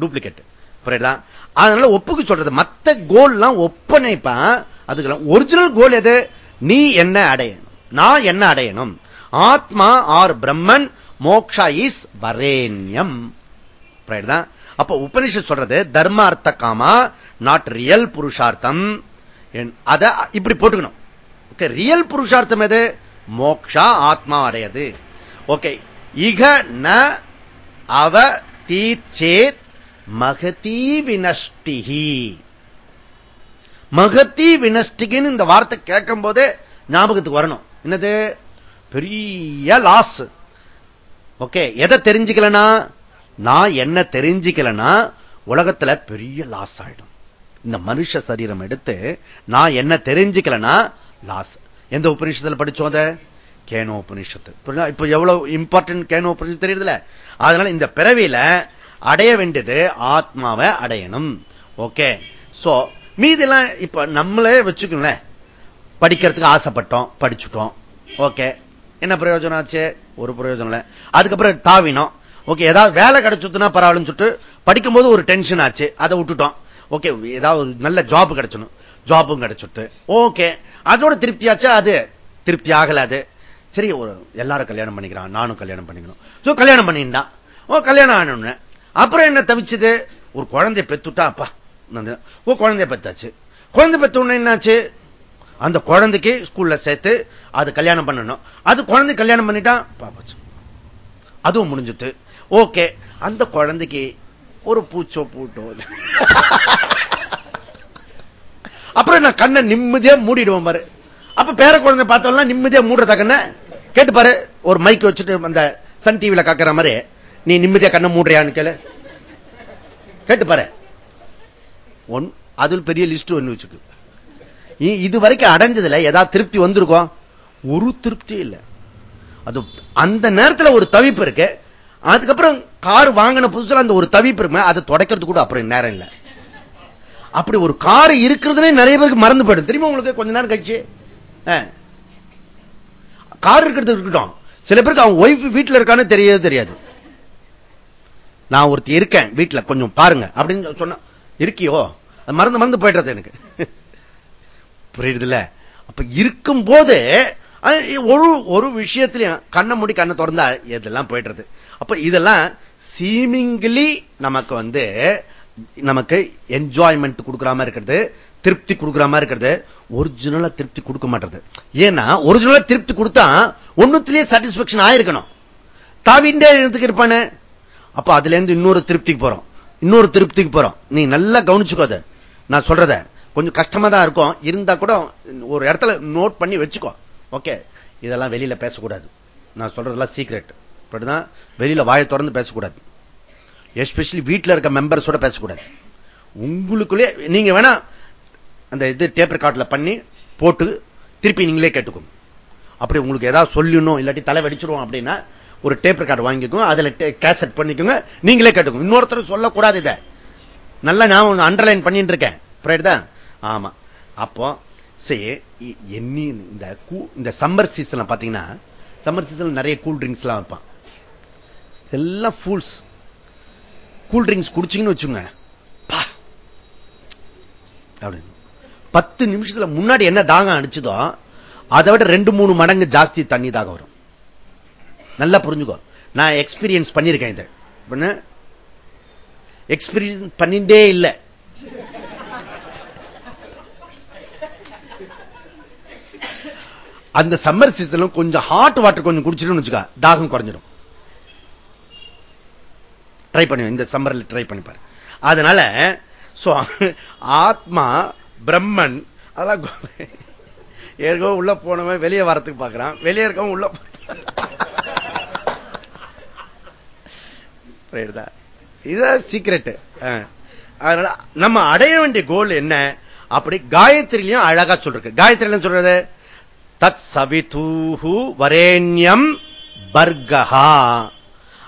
டூப்ளிகேட் அதனால ஒப்புக்கு சொல்றது. மத்த கோல்லாம் ஒப்பனைப்பா அதுக்கெல்லாம் ஒரிஜினல் கோல் எது? நீ என்ன அடையணும்? நான் என்ன அடையணும்? ஆத்மா ஆர் பிரம்மன் மோக்ஷா இஸ் வரேன்யம் அப்ப உபனிஷத் சொல்றது தர்ம அர்த்த காமா நாட் ரியல் புருஷார்த்தம். அத இப்படி போட்டுக்கணும். ஓகே ரியல் புருஷார்த்தம் எது? மோக்ஷா ஆத்மா அடையது. ஓகே இக ந அவ தீச்சேத் மகதி வினஷ்டிகி மகதி வினஷ்டிகின்னு இந்த வார்த்தை கேட்கும் போதே ஞாபகத்துக்கு வரணும். என்னது? பெரிய லாஸ் ஓகே எதை தெரிஞ்சுக்கலனா? நான் என்ன தெரிஞ்சுக்கலனா உலகத்துல பெரிய லாஸ் ஆயிடும். இந்த மனுஷ சரீரம் எடுத்து நான் என்ன தெரிஞ்சுக்கலனா லாஸ் எந்த உபநிஷத்துல படிச்சோம் அதை? கேனோ உபநிஷத்து இப்ப எவ்வளவு இம்பார்ட்டன்ட் கேனோ உபநிஷத்து தெரியுதுல அதனால இந்த பிறவியில அடைய வேண்டியது ஆத்மாவை அடையணும். ஓகே. சோ மீதெல்லாம் இப்ப நம்மளே வச்சுக்கோங்களேன். படிக்கிறதுக்கு ஆசைப்பட்டோம் படிச்சுட்டோம். ஓகே. என்ன பிரயோஜனம் ஆச்சு? ஒரு பிரயோஜனம் இல்லை. அதுக்கப்புறம் தாவினோம். ஓகே ஏதாவது வேலை கிடைச்சுனா பரவாயில்லன்னு சொல்லிட்டு படிக்கும்போது ஒரு டென்ஷன் ஆச்சு. அதை விட்டுட்டோம். ஓகே ஏதாவது நல்ல ஜாப் கிடைச்சணும் ஜாபும் கிடைச்சுட்டு. ஓகே அதோட திருப்தி ஆச்சு அது? திருப்தி ஆகல அது. சரி ஒரு எல்லாரும் கல்யாணம் பண்ணிக்கிறான். நானும் கல்யாணம் பண்ணிக்கணும். கல்யாணம் பண்ணியிருந்தான் ஓ கல்யாணம் ஆனோன்னு. அப்புறம் என்ன தவிச்சது? ஒரு குழந்தைய பெத்துட்டா அப்பா. ஓ குழந்தைய பெத்தாச்சு. குழந்தை பெத்த உடனே என்னாச்சு? அந்த குழந்தைக்கு ஸ்கூல்ல சேர்த்து அது கல்யாணம் பண்ணணும். அது குழந்தை கல்யாணம் பண்ணிட்டா பாப்பாச்சு அதுவும் முடிஞ்சுட்டு. ஓகே. அந்த குழந்தைக்கு ஒரு பூச்சோ பூட்டோ. அப்புறம் நான் கண்ணை நிம்மதியா மூடிடுவோம் பாரு. அப்ப பேர குழந்தை பார்த்தோம்னா நிம்மதியா மூடுறதா கண்ண? கேட்டு பாரு. ஒரு மைக் வச்சுட்டு அந்த சன் டிவில காக்குற மாதிரி நீ நிம்மதியா கண்ணை மூடுறியான்னு கேளு. கேட்டு பாரு. ஒன் அதில் பெரிய லிஸ்ட் ஒன்று வச்சுக்கு இது வரைக்கும் அடைஞ்சதுல ஏதாவது திருப்தி வந்திருக்கும் ஒரு திருப்தி இல்லை. அது அந்த நேரத்தில் ஒரு தவிப்பு இருக்கு. அதுக்கப்புறம் கார் வாங்கின புதுசுல அந்த ஒரு தவிப்பு இருக்கு அதை தொடக்கிறது கூட அப்புறம் நேரம் இல்லை. அப்படி ஒரு கார் இருக்கிறதுலே நிறைய பேருக்கு மறந்து போயிடும். தெரியுமா உங்களுக்கு? கொஞ்ச நேரம் கழிச்சு. கார் இருக்கிறது இருக்கட்டும். சில பேருக்கு அவங்க ஒய்ஃப் வீட்டில் இருக்கான்னு தெரியவே தெரியாது. நான் ஒருத்தி இருக்கேன் வீட்டில் கொஞ்சம் பாருங்க அப்படின்னு சொன்ன இருக்கியோ? மறந்து மறந்து போயிடுறது எனக்கு. புரியுதுல்ல? அப்ப இருக்கும் போது ஒரு ஒரு விஷயத்திலையும் கண்ணை மூடி கண்ணை திறந்தா இதெல்லாம் போயிடுறது. அப்ப இதெல்லாம் சீமிங்லி நமக்கு வந்து நமக்கு என்ஜாய்மெண்ட் கொடுக்கறாம இருக்கிறது திருப்தி கொடுக்குற மாதிரி இருக்கிறது ஒரிஜினலா திருப்தி கொடுக்க மாட்டது ஏன்னா ஒரிஜினலா திருப்தி கொடுத்தா ஒன்னுத்திலேயே சாட்டிஸ்பேக்ஷன் ஆயிருக்கணும். தாவிண்டே எடுத்துக்கு இருப்பானு. அப்ப அதுல இருந்து இன்னொரு திருப்திக்கு போறோம். இன்னொரு திருப்திக்கு போறோம். நீ நல்லா கவனிச்சுக்கோத அதை. நான் சொல்றத. கொஞ்சம் கஷ்டமா தான் இருக்கும். இருந்தா கூட ஒரு இடத்துல நோட் பண்ணி வச்சுக்கோ. ஓகே இதெல்லாம் வெளியில பேசக்கூடாது. நான் சொல்றதெல்லாம் சீக்ரெட் இப்படிதான் வெளியில வாயை திறந்து பேசக்கூடாது. எஸ்பெஷலி வீட்டில் இருக்க மெம்பர்ஸோட பேசக்கூடாது. உங்களுக்குள்ளே நீங்க வேணா அந்த இது டேப் ரெக்கார்ட்ல பண்ணி போட்டு திருப்பி நீங்களே கேட்டுக்கோங்க. அப்படி உங்களுக்கு ஏதாவது சொல்லணும் இல்லாட்டி தலை வெடிச்சிருவோம் அப்படின்னா ஒரு டேப் ரெக்கார்டு வாங்கிக்கோங்க அதுல கேசட் பண்ணிக்கோங்க நீங்களே கேட்டுக்கோங்க. இன்னொருத்தர் சொல்லக்கூடாது இதை. நல்லா நான் அண்டர்லைன் பண்ணிட்டு இருக்கேன். தான்? ஆமா. அப்போ சரி என்ன இந்த இந்த சம்மர் சீசன்ல பாத்தீங்கன்னா சம்மர் சீசன் நிறைய கூல் ட்ரிங்க்ஸ் எல்லாம் வைப்பான். எல்லாம் ஃபூல்ஸ் கூல் ட்ரிங்க்ஸ் குடிச்சிங்கன்னு வச்சுங்க அப்படின்னு. பத்து நிமிஷத்துல முன்னாடி என்ன தாகம் அடிச்சதோ அதை விட ரெண்டு மூணு மடங்கு ஜாஸ்தி தண்ணி தாகம் வரும். நல்லா புரிஞ்சுக்கோ. நான் எக்ஸ்பீரியன்ஸ் பண்ணியிருக்கேன் இதை. எக்ஸ்பீரியன்ஸ் பண்ணிட்டே இல்லை. அந்த சம்மர் சீசன்ல கொஞ்சம் ஹாட் வாட்டர் கொஞ்சம் குடிச்சிடும் வச்சுக்கா தாகம் குறைஞ்சிடும் ட்ரை பண்ணி இந்த சம்மர்ல ட்ரை பண்ணி பாரு. அதனால ஆத்மா பிரம்மன் அதெல்லாம் ஏற்கனவே உள்ள போனவன் வெளியே வரத்துக்கு பாக்குறான். வெளியே இருக்கவன் உள்ள இதுதான் சீக்கிரட் அதனால நம்ம அடைய வேண்டிய கோல் என்ன? அப்படி காயத்ரிலையும் அழகா சொல்றது காயத்ரியில சொல்றது? தத் சவிதூஹு வரேண்யம் பர்கஹா.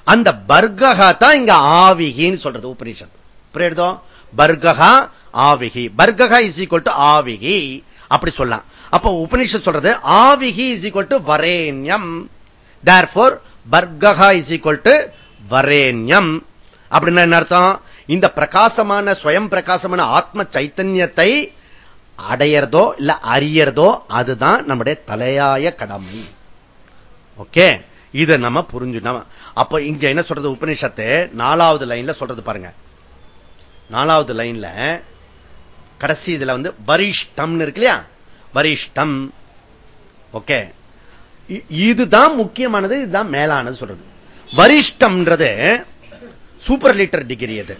அந்த பர்கஹா தான் இங்க ஆவிகின்னு சொல்றது உபனிஷத் புரியுதோ பர்கஹா ஆவிகி. பர்கஹா இஸ் ஈக்வல் டு ஆவிகி. அப்படி சொல்லலாம். அப்ப உபனிஷத் சொல்றது ஆவிகி இஸ் ஈக்வல் டு வரேண்யம். தேர் போர் பர்கஹா இஸ் ஈக்வல் டு வரேண்யம். அப்படின்னா என்ன அர்த்தம்? இந்த பிரகாசமான ஸ்வயம் பிரகாசமான ஆத்ம சைத்தன்யத்தை அடையறதோ இல்ல அறியறதோ அதுதான் நம்முடைய தலையாய கடமை. ஓகே? இதை நம்ம புரிஞ்சுட்டோம் அப்ப இங்க என்ன சொல்றது உபநிஷத்து? நாலாவது லைன்ல சொல்றது பாருங்க. நாலாவது லைன்ல கடைசி இதுல வந்து வரிஷ்டம் இருக்கு இல்லையா? வரிஷ்டம் ஓகே? இதுதான் முக்கியமானது இதுதான் மேலானது சொல்றது. வரிஷ்டம்ன்றது சூப்பர் லிட்டர் டிகிரி அது.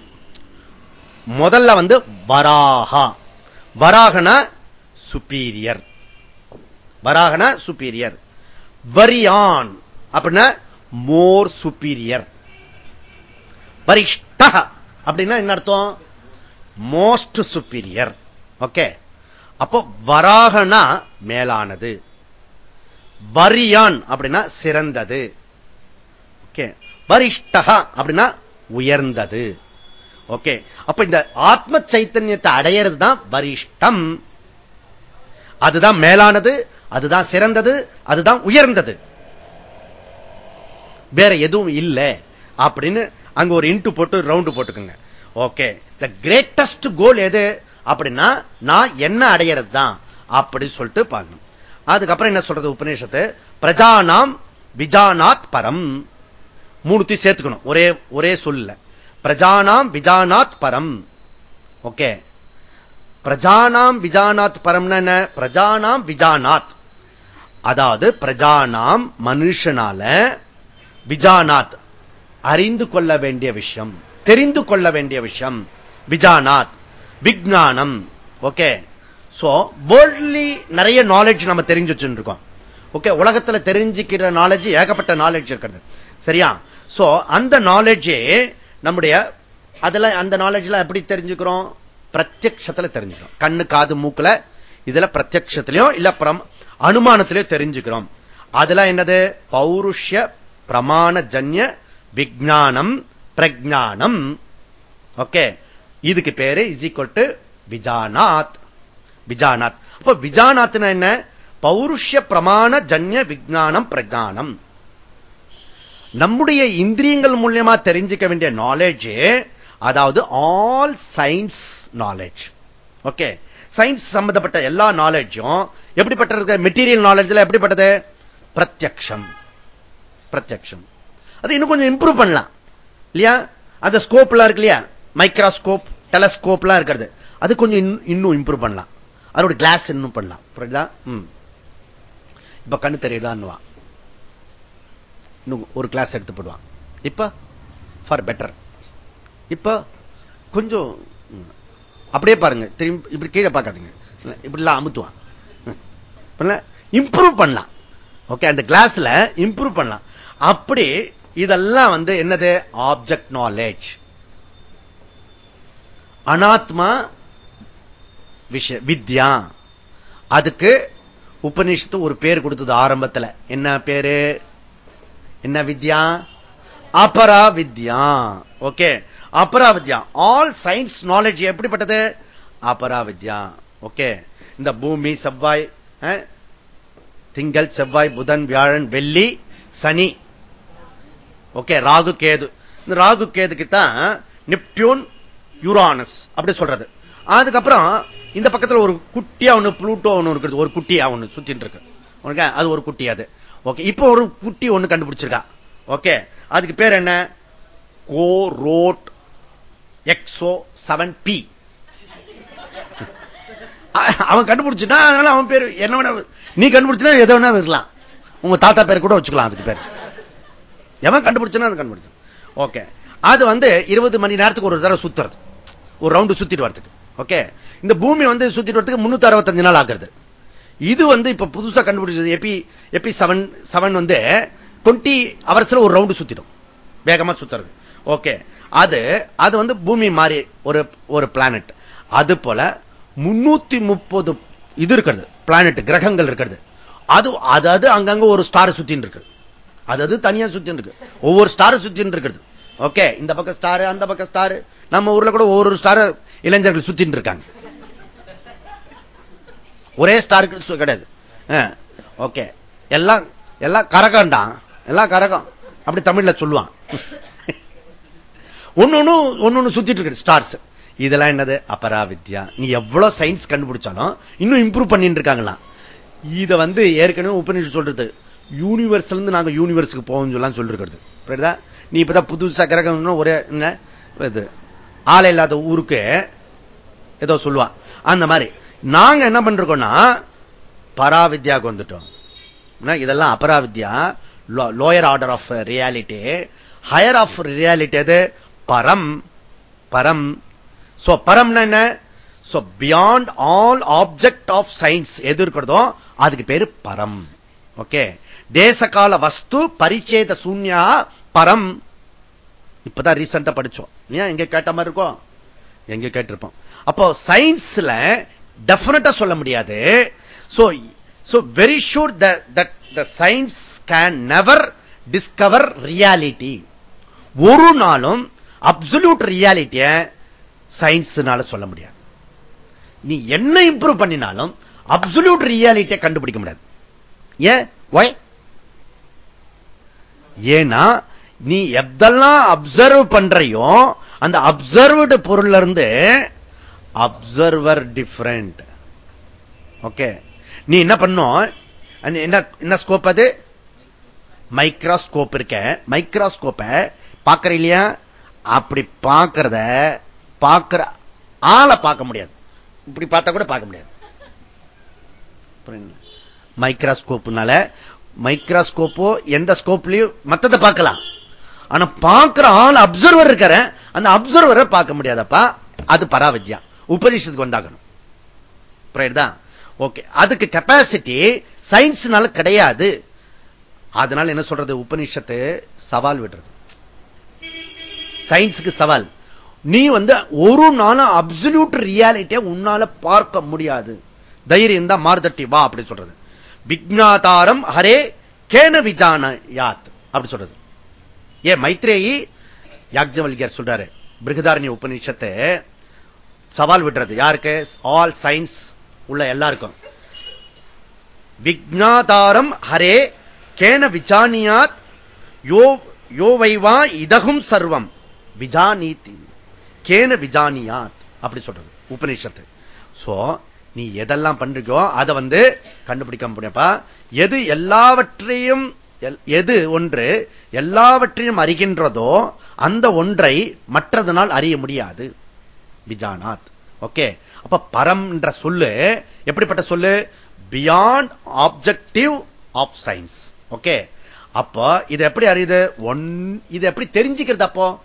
முதல்ல வந்து வராகா வராகனா சுப்பீரியர் வராகனா சுப்பீரியர் வரியான் அப்படின்னா மோர் சுப்பீரியர் வரிஷ்ட அப்படின்னா என்ன அர்த்தம்? மோஸ்ட் சுப்பீரியர் ஓகே அப்போ வராகனா மேலானது. வரியான் அப்படின்னா சிறந்தது. ஓகே வரிஷ்டகா அப்படின்னா உயர்ந்தது. ஓகே. அப்ப இந்த ஆத்ம சைத்தன்யத்தை அடையிறது தான் வரிஷ்டம். அதுதான் மேலானது அதுதான் சிறந்தது அதுதான் உயர்ந்தது. வேற எதுவும் இல்லை அப்படின்னு அங்க ஒரு இன்ட்டு போட்டு ரவுண்டு போட்டுக்கோங்க. ஓகே. த கிரேட்டஸ்ட் கோல் எது? அப்படின்னா நான் என்ன அடையிறது தான் அப்படின்னு சொல்லிட்டு பார்க்கணும் அதுக்கப்புறம் என்ன சொல்றது உபநிஷத்து? பிரஜானாம் விஜானாத் பரம். மூணுத்தையும் சேர்த்துக்கணும். ஒரே ஒரே சொல்ல. பிரஜானாம் விஜானாத் பரம். ஓகே. பிரஜானாம் விஜானாத் பரம்னா என்ன? பிரஜானாம் விஜானாத். அதாவது பிரஜானாம் மனுஷனால விஜானாத். அறிந்து கொள்ள வேண்டிய விஷயம். தெரிந்து கொள்ள வேண்டிய விஷயம். விஜானாத். விஜானம் ஓகே. சோ வேர்ல்ட்லி நிறைய நாலேஜ் நம்ம தெரிஞ்சு வச்சுருக்கோம் ஓகே உலகத்துல தெரிஞ்சுக்கிற நாலேஜ் ஏகப்பட்ட நாலேஜ் இருக்கிறது. சரியா? சோ அந்த நாலேஜே நம்முடைய அதுல அந்த நாலேஜ்ல எப்படி தெரிஞ்சுக்கிறோம்? பிரத்யத்துல தெரிஞ்சுக்கிறோம். கண்ணு காது மூக்குல இதுல பிரத்யத்திலையும் இல்ல அனுமானத்திலையும் தெரிஞ்சுக்கிறோம். அதெல்லாம் என்னது? பௌருஷ்ய பிரமாண ஜன்ய விஜானம் பிரஜானம் ஓகே. இதுக்கு பேரு இஸ் ஈக்வல் டு விஜானாத். விஜானாத். அப்ப விஜானாத் என்ன? பௌருஷ்ய பிரமாண ஜன்ய விஜானம் பிரஜானம். நம்முடைய இந்திரியங்கள் மூலியமா தெரிஞ்சுக்க வேண்டிய நாலேஜ் அதாவது all science knowledge okay science சம்பந்தப்பட்ட எல்லா நாலேஜும் எப்படிப்பட்டிருக்க மெட்டீரியல் நாலேஜ்ல எப்படிப்பட்டது? பிரத்யக்ஷம். பிரத்யக்ஷம். அது இன்னும் கொஞ்சம் இம்ப்ரூவ் பண்ணலாம். இல்லையா? அந்த ஸ்கோப்லாம் இருக்கு இல்லையா? மைக்ரோஸ்கோப் டெலஸ்கோப்லாம் இருக்கிறது. அது கொஞ்சம் இன்னும் இம்ப்ரூவ் பண்ணலாம். அதோட கிளாஸ் இன்னும் பண்ணலாம். புரியுதா? இப்ப கண்ணு தெரியலான்னுவான் இன்னும் ஒரு கிளாஸ் எடுத்து போடுவான். இப்ப ஃபார் பெட்டர் இப்ப கொஞ்சம் அப்படியே பாருங்க. திரும்பி இப்படி கீழே பார்க்காதீங்க. இப்படிலாம் அமுத்துவான். இம்ப்ரூவ் பண்ணலாம். ஓகே அந்த கிளாஸ்ல இம்ப்ரூவ் பண்ணலாம். அப்படி இதெல்லாம் வந்து என்னது? ஆப்ஜெக்ட் நாலேஜ் அனாத்மா விஷய வித்யா. அதுக்கு உபநிஷத்து ஒரு பேர் கொடுத்தது ஆரம்பத்தில். என்ன பேரு? என்ன வித்யா? அபரா வித்யா ஓகே அபரா வித்யா ஆல் சயின்ஸ் நாலேஜ் எப்படிப்பட்டது? அபரா வித்யா ஓகே இந்த பூமி செவ்வாய் திங்கள் செவ்வாய் புதன் வியாழன் வெள்ளி சனி. ஓகே ராகு கேது. இந்த ராகு கேதுக்கு தான் நிப்டியூன் யூரானஸ் அப்படி சொல்றது. அதுக்கப்புறம் இந்த பக்கத்தில் ஒரு குட்டியா ஒண்ணு புளூட்டோ ஒண்ணு இருக்குது ஒரு குட்டியா ஒண்ணு சுத்தின் இருக்கு. அது ஒரு குட்டி அது. ஓகே இப்போ ஒரு குட்டி ஒண்ணு கண்டுபிடிச்சிருக்கா. ஓகே அதுக்கு பேர் என்ன? கோ ரோட் எக்ஸோ செவன் பி. அவன் கண்டுபிடிச்சுட்டா அதனால அவன் பேர் என்ன வேணா நீ கண்டுபிடிச்சா எதை வேணா இருக்கலாம் உங்க தாத்தா பேர் கூட வச்சுக்கலாம் அதுக்கு பேர். எவன் கண்டுபிடிச்சா அது கண்டுபிடிச்சு. ஓகே அது வந்து இருபது மணி நேரத்துக்கு ஒரு தடவை சுத்துறது. ஒரு ரவுண்டு சுத்திட்டு வரதுக்கு ஓகே இந்த பூமி வந்து சுத்திட்டு வரதுக்கு முன்னூத்தி அறுபத்தஞ்சு நாள் ஆகுறது. இது வந்து இப்ப புதுசா கண்டுபிடிச்சது. எப்பி எப்பி செவன் செவன் வந்து டுவெண்ட்டி அவர்ஸ்ல ஒரு ரவுண்டு சுத்திடும். வேகமா சுத்துறது. ஓகே அது அது வந்து பூமி மாறி ஒரு ஒரு பிளானட் அது போல முன்னூத்தி முப்பது இது இருக்கிறது. பிளானட் கிரகங்கள் இருக்கிறது. அது அதாவது அங்கங்க ஒரு ஸ்டார் சுத்தின் இருக்கு. அது தனியா சுத்தின் இருக்கு. ஒவ்வொரு ஸ்டார் சுத்தின் இருக்கிறது. ஓகே இந்த பக்கம் ஸ்டார் அந்த பக்கம் ஸ்டார் நம்ம ஊர்ல கூட ஒவ்வொரு ஸ்டார் இளைஞர்கள் சுத்தின் இருக்காங்க. ஒரே ஸ்டார் கிடையாது. ஓகே எல்லாம் எல்லாம் கரகம்டா எல்லாம் கரகம். அப்படி தமிழ்ல சொல்லுவான். ஒன்னு ஒன்னு சுத்திட்டு இருக்கு ஸ்டார்ஸ் இதெல்லாம் என்னது? அபராவித்யா. நீ எவ்வளவு சயின்ஸ் கண்டுபிடிச்சாலும் இன்னும் இம்ப்ரூவ் பண்ணிட்டு இருக்காங்களாம் இத வந்து ஏற்கனவே உபநிஷம் சொல்றது. யூனிவர்ஸ்ல இருந்து நாங்க யூனிவர்ஸுக்கு போவோம் சொல்லலாம் சொல்லிருக்கிறது. புரியுதா? நீ இப்பதான் புதுசா கிரகம் ஒரே என்ன? இது. ஆளை இல்லாத ஊருக்கு ஏதோ சொல்லுவான். அந்த மாதிரி. நாங்க என்ன பண்றோம்னா பராவித்யாவுக்கு வந்துட்டோம். இதெல்லாம் அபராவித்யா lower order of reality higher of reality அது பரம். பரம். சோ பரம்னா என்ன? So beyond all object of science எது இருக்கிறதோ அதுக்கு பேரு பரம். ஓகே தேசகால வஸ்து பரிச்சேத சூன்யா பரம். இப்பதான் ரீசெண்டா படிச்சோம். ஏன் எங்க கேட்ட மாதிரி இருக்கும் எங்க கேட்டிருப்போம். அப்போ சயின்ஸ்ல டெபினட்டா சொல்ல முடியாது. So so very sure the science can never discover reality ஒரு நாளும் அப்சல்யூட் ரியாலிட்டிய சயின்ஸ்னால சொல்ல முடியாது. நீ என்ன இம்ப்ரூவ் பண்ணினாலும் அப்சல்யூட் ரியாலிட்டியை கண்டுபிடிக்க முடியாது. ஏன் ஒய் ஏன்னா நீ எதெல்லாம் அப்சர்வ் பண்றையோ அந்த அப்சர்வ்டு பொருள்ல இருந்து அப்சர்வர் டிஃபரண்ட் ஓகே நீ என்ன பண்ணும்? என்ன என்ன ஸ்கோப் அது? மைக்ராஸ்கோப் இருக்க. மைக்ராஸ்கோப்ப பாக்குற இல்லையா? அப்படி பாக்குறத பாக்குற ஆளை பார்க்க முடியாது. இப்படி பார்த்தா கூட பார்க்க முடியாது. மைக்ராஸ்கோப்னால மைக்ராஸ்கோப்போ எந்த ஸ்கோப்லயும் மத்ததை பார்க்கலாம். ஆனா பார்க்கிற ஆள் அப்சர்வர் இருக்கிற அந்த அப்சர்வரை பார்க்க முடியாதப்பா அது பராவித்யா. உபனிஷத்துக்கு வந்தாகணும். ஓகே அதுக்கு கெப்பாசிட்டி சயின்ஸ்னால கிடையாது. அதனால என்ன சொல்றது? உபனிஷத்து சவால் விடுறது. சயின்ஸுக்கு சவால். நீ வந்து ஒரு நாளும் அப்சல்யூட் ரியாலிட்டியை உன்னால பார்க்க முடியாது. தைரியம் தான் மார்தட்டி வா அப்படி சொல்றது. விக்னாதாரம் ஹரே கேன விஜான யாத் அப்படி சொல்றது. ஏ மைத்ரேயி யாக்ஜவல்யர் சொல்றாரு பிருகதாரணி உபநிஷத்தை சவால் விடுறது. யாருக்கு? ஆல் சயின்ஸ் உள்ள எல்லாருக்கும். விக்னாதாரம் ஹரே கேன விஜானியாத் யோ யோவைவா இதகும் சர்வம். விஜானீதி. கேன விஜானியாத். அப்படி சொல்றது. உபநிஷத்து. சோ நீ எதெல்லாம் பண்றியோ அதை வந்து கண்டுபிடிக்க முடியப்பா எது எல்லாவற்றையும் எது ஒன்று எல்லாவற்றையும் அறிகின்றதோ அந்த ஒன்றை மற்றதனால் அறிய முடியாது. பிஜானாத். ஓகே? அப்ப பரம்ன்ற சொல்லு எப்படிப்பட்ட சொல்லு? Beyond objective of science okay? அப்போ இது எப்படி அறியுது? ஒன் இது எப்படி தெரிஞ்சுக்கிறது அப்போ?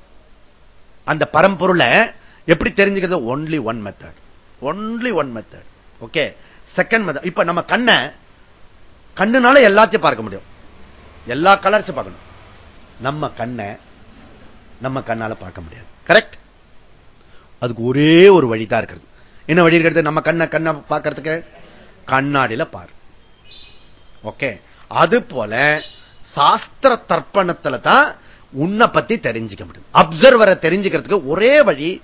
அந்த பரம்பொருளை எப்படி தெரிஞ்சுக்கிறது? Only one method only one method okay? Second method இப்ப நம்ம கண்ணை கண்ணுனால எல்லாத்தையும் பார்க்க முடியும். எல்லா கலர்ஸும் பார்க்கணும். நம்ம கண்ணை நம்ம கண்ணால பார்க்க முடியாது. கரெக்ட் அதுக்கு ஒரே ஒரு வழிதான் இருக்கிறது. என்ன வழி இருக்கிறது? நம்ம கண்ணை கண்ணை பார்க்கறதுக்கு? கண்ணாடியில பாரு. ஓகே? அது போல சாஸ்திர தர்ப்பணத்துல தான் உன்னை பத்தி தெரிஞ்சுக்க முடியும். அப்சர்வரை தெரிஞ்சுக்கிறதுக்கு ஒரே வழி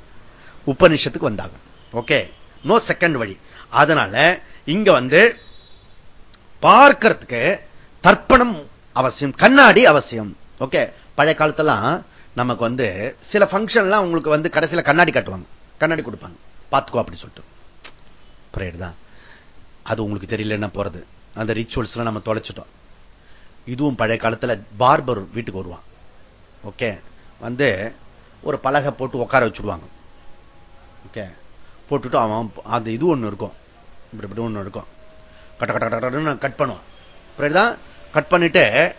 உபனிஷத்துக்கு வந்தாங்க ஓகே? நோ செகண்ட் வழி. அதனால இங்க வந்து பார்க்கறதுக்கு தர்ப்பணம் அவசியம் கண்ணாடி அவசியம். ஓகே? பழைய காலத்தெல்லாம் நமக்கு வந்து சில பங்கன்லாம் உங்களுக்கு வந்து கடைசியில கண்ணாடி காட்டுவாங்க. கண்ணாடி கொடுப்பாங்க. பார்த்துக்கோ அப்படி சொல்லிட்டு. பிரேயர் தான். அது உங்களுக்கு தெரியலன்னா போறது. அந்த ரிச்சுவல்ஸ் எல்லாம் நம்ம தொலைச்சிட்டோம். இதுவும் பழைய காலத்துல பார்பர் வீட்டுக்கு வருவான். ஓகே வந்து ஒரு பலகை போட்டு உட்கார வச்சுடுவாங்க. ஓகே போட்டுட்டு அவன் அந்த இது ஒன்று இருக்கும். இப்படி இப்படி ஒன்று இருக்கும். கட்ட கட்ட கட்ட கட் பண்ணுவான். தான். கட் பண்ணிட்டு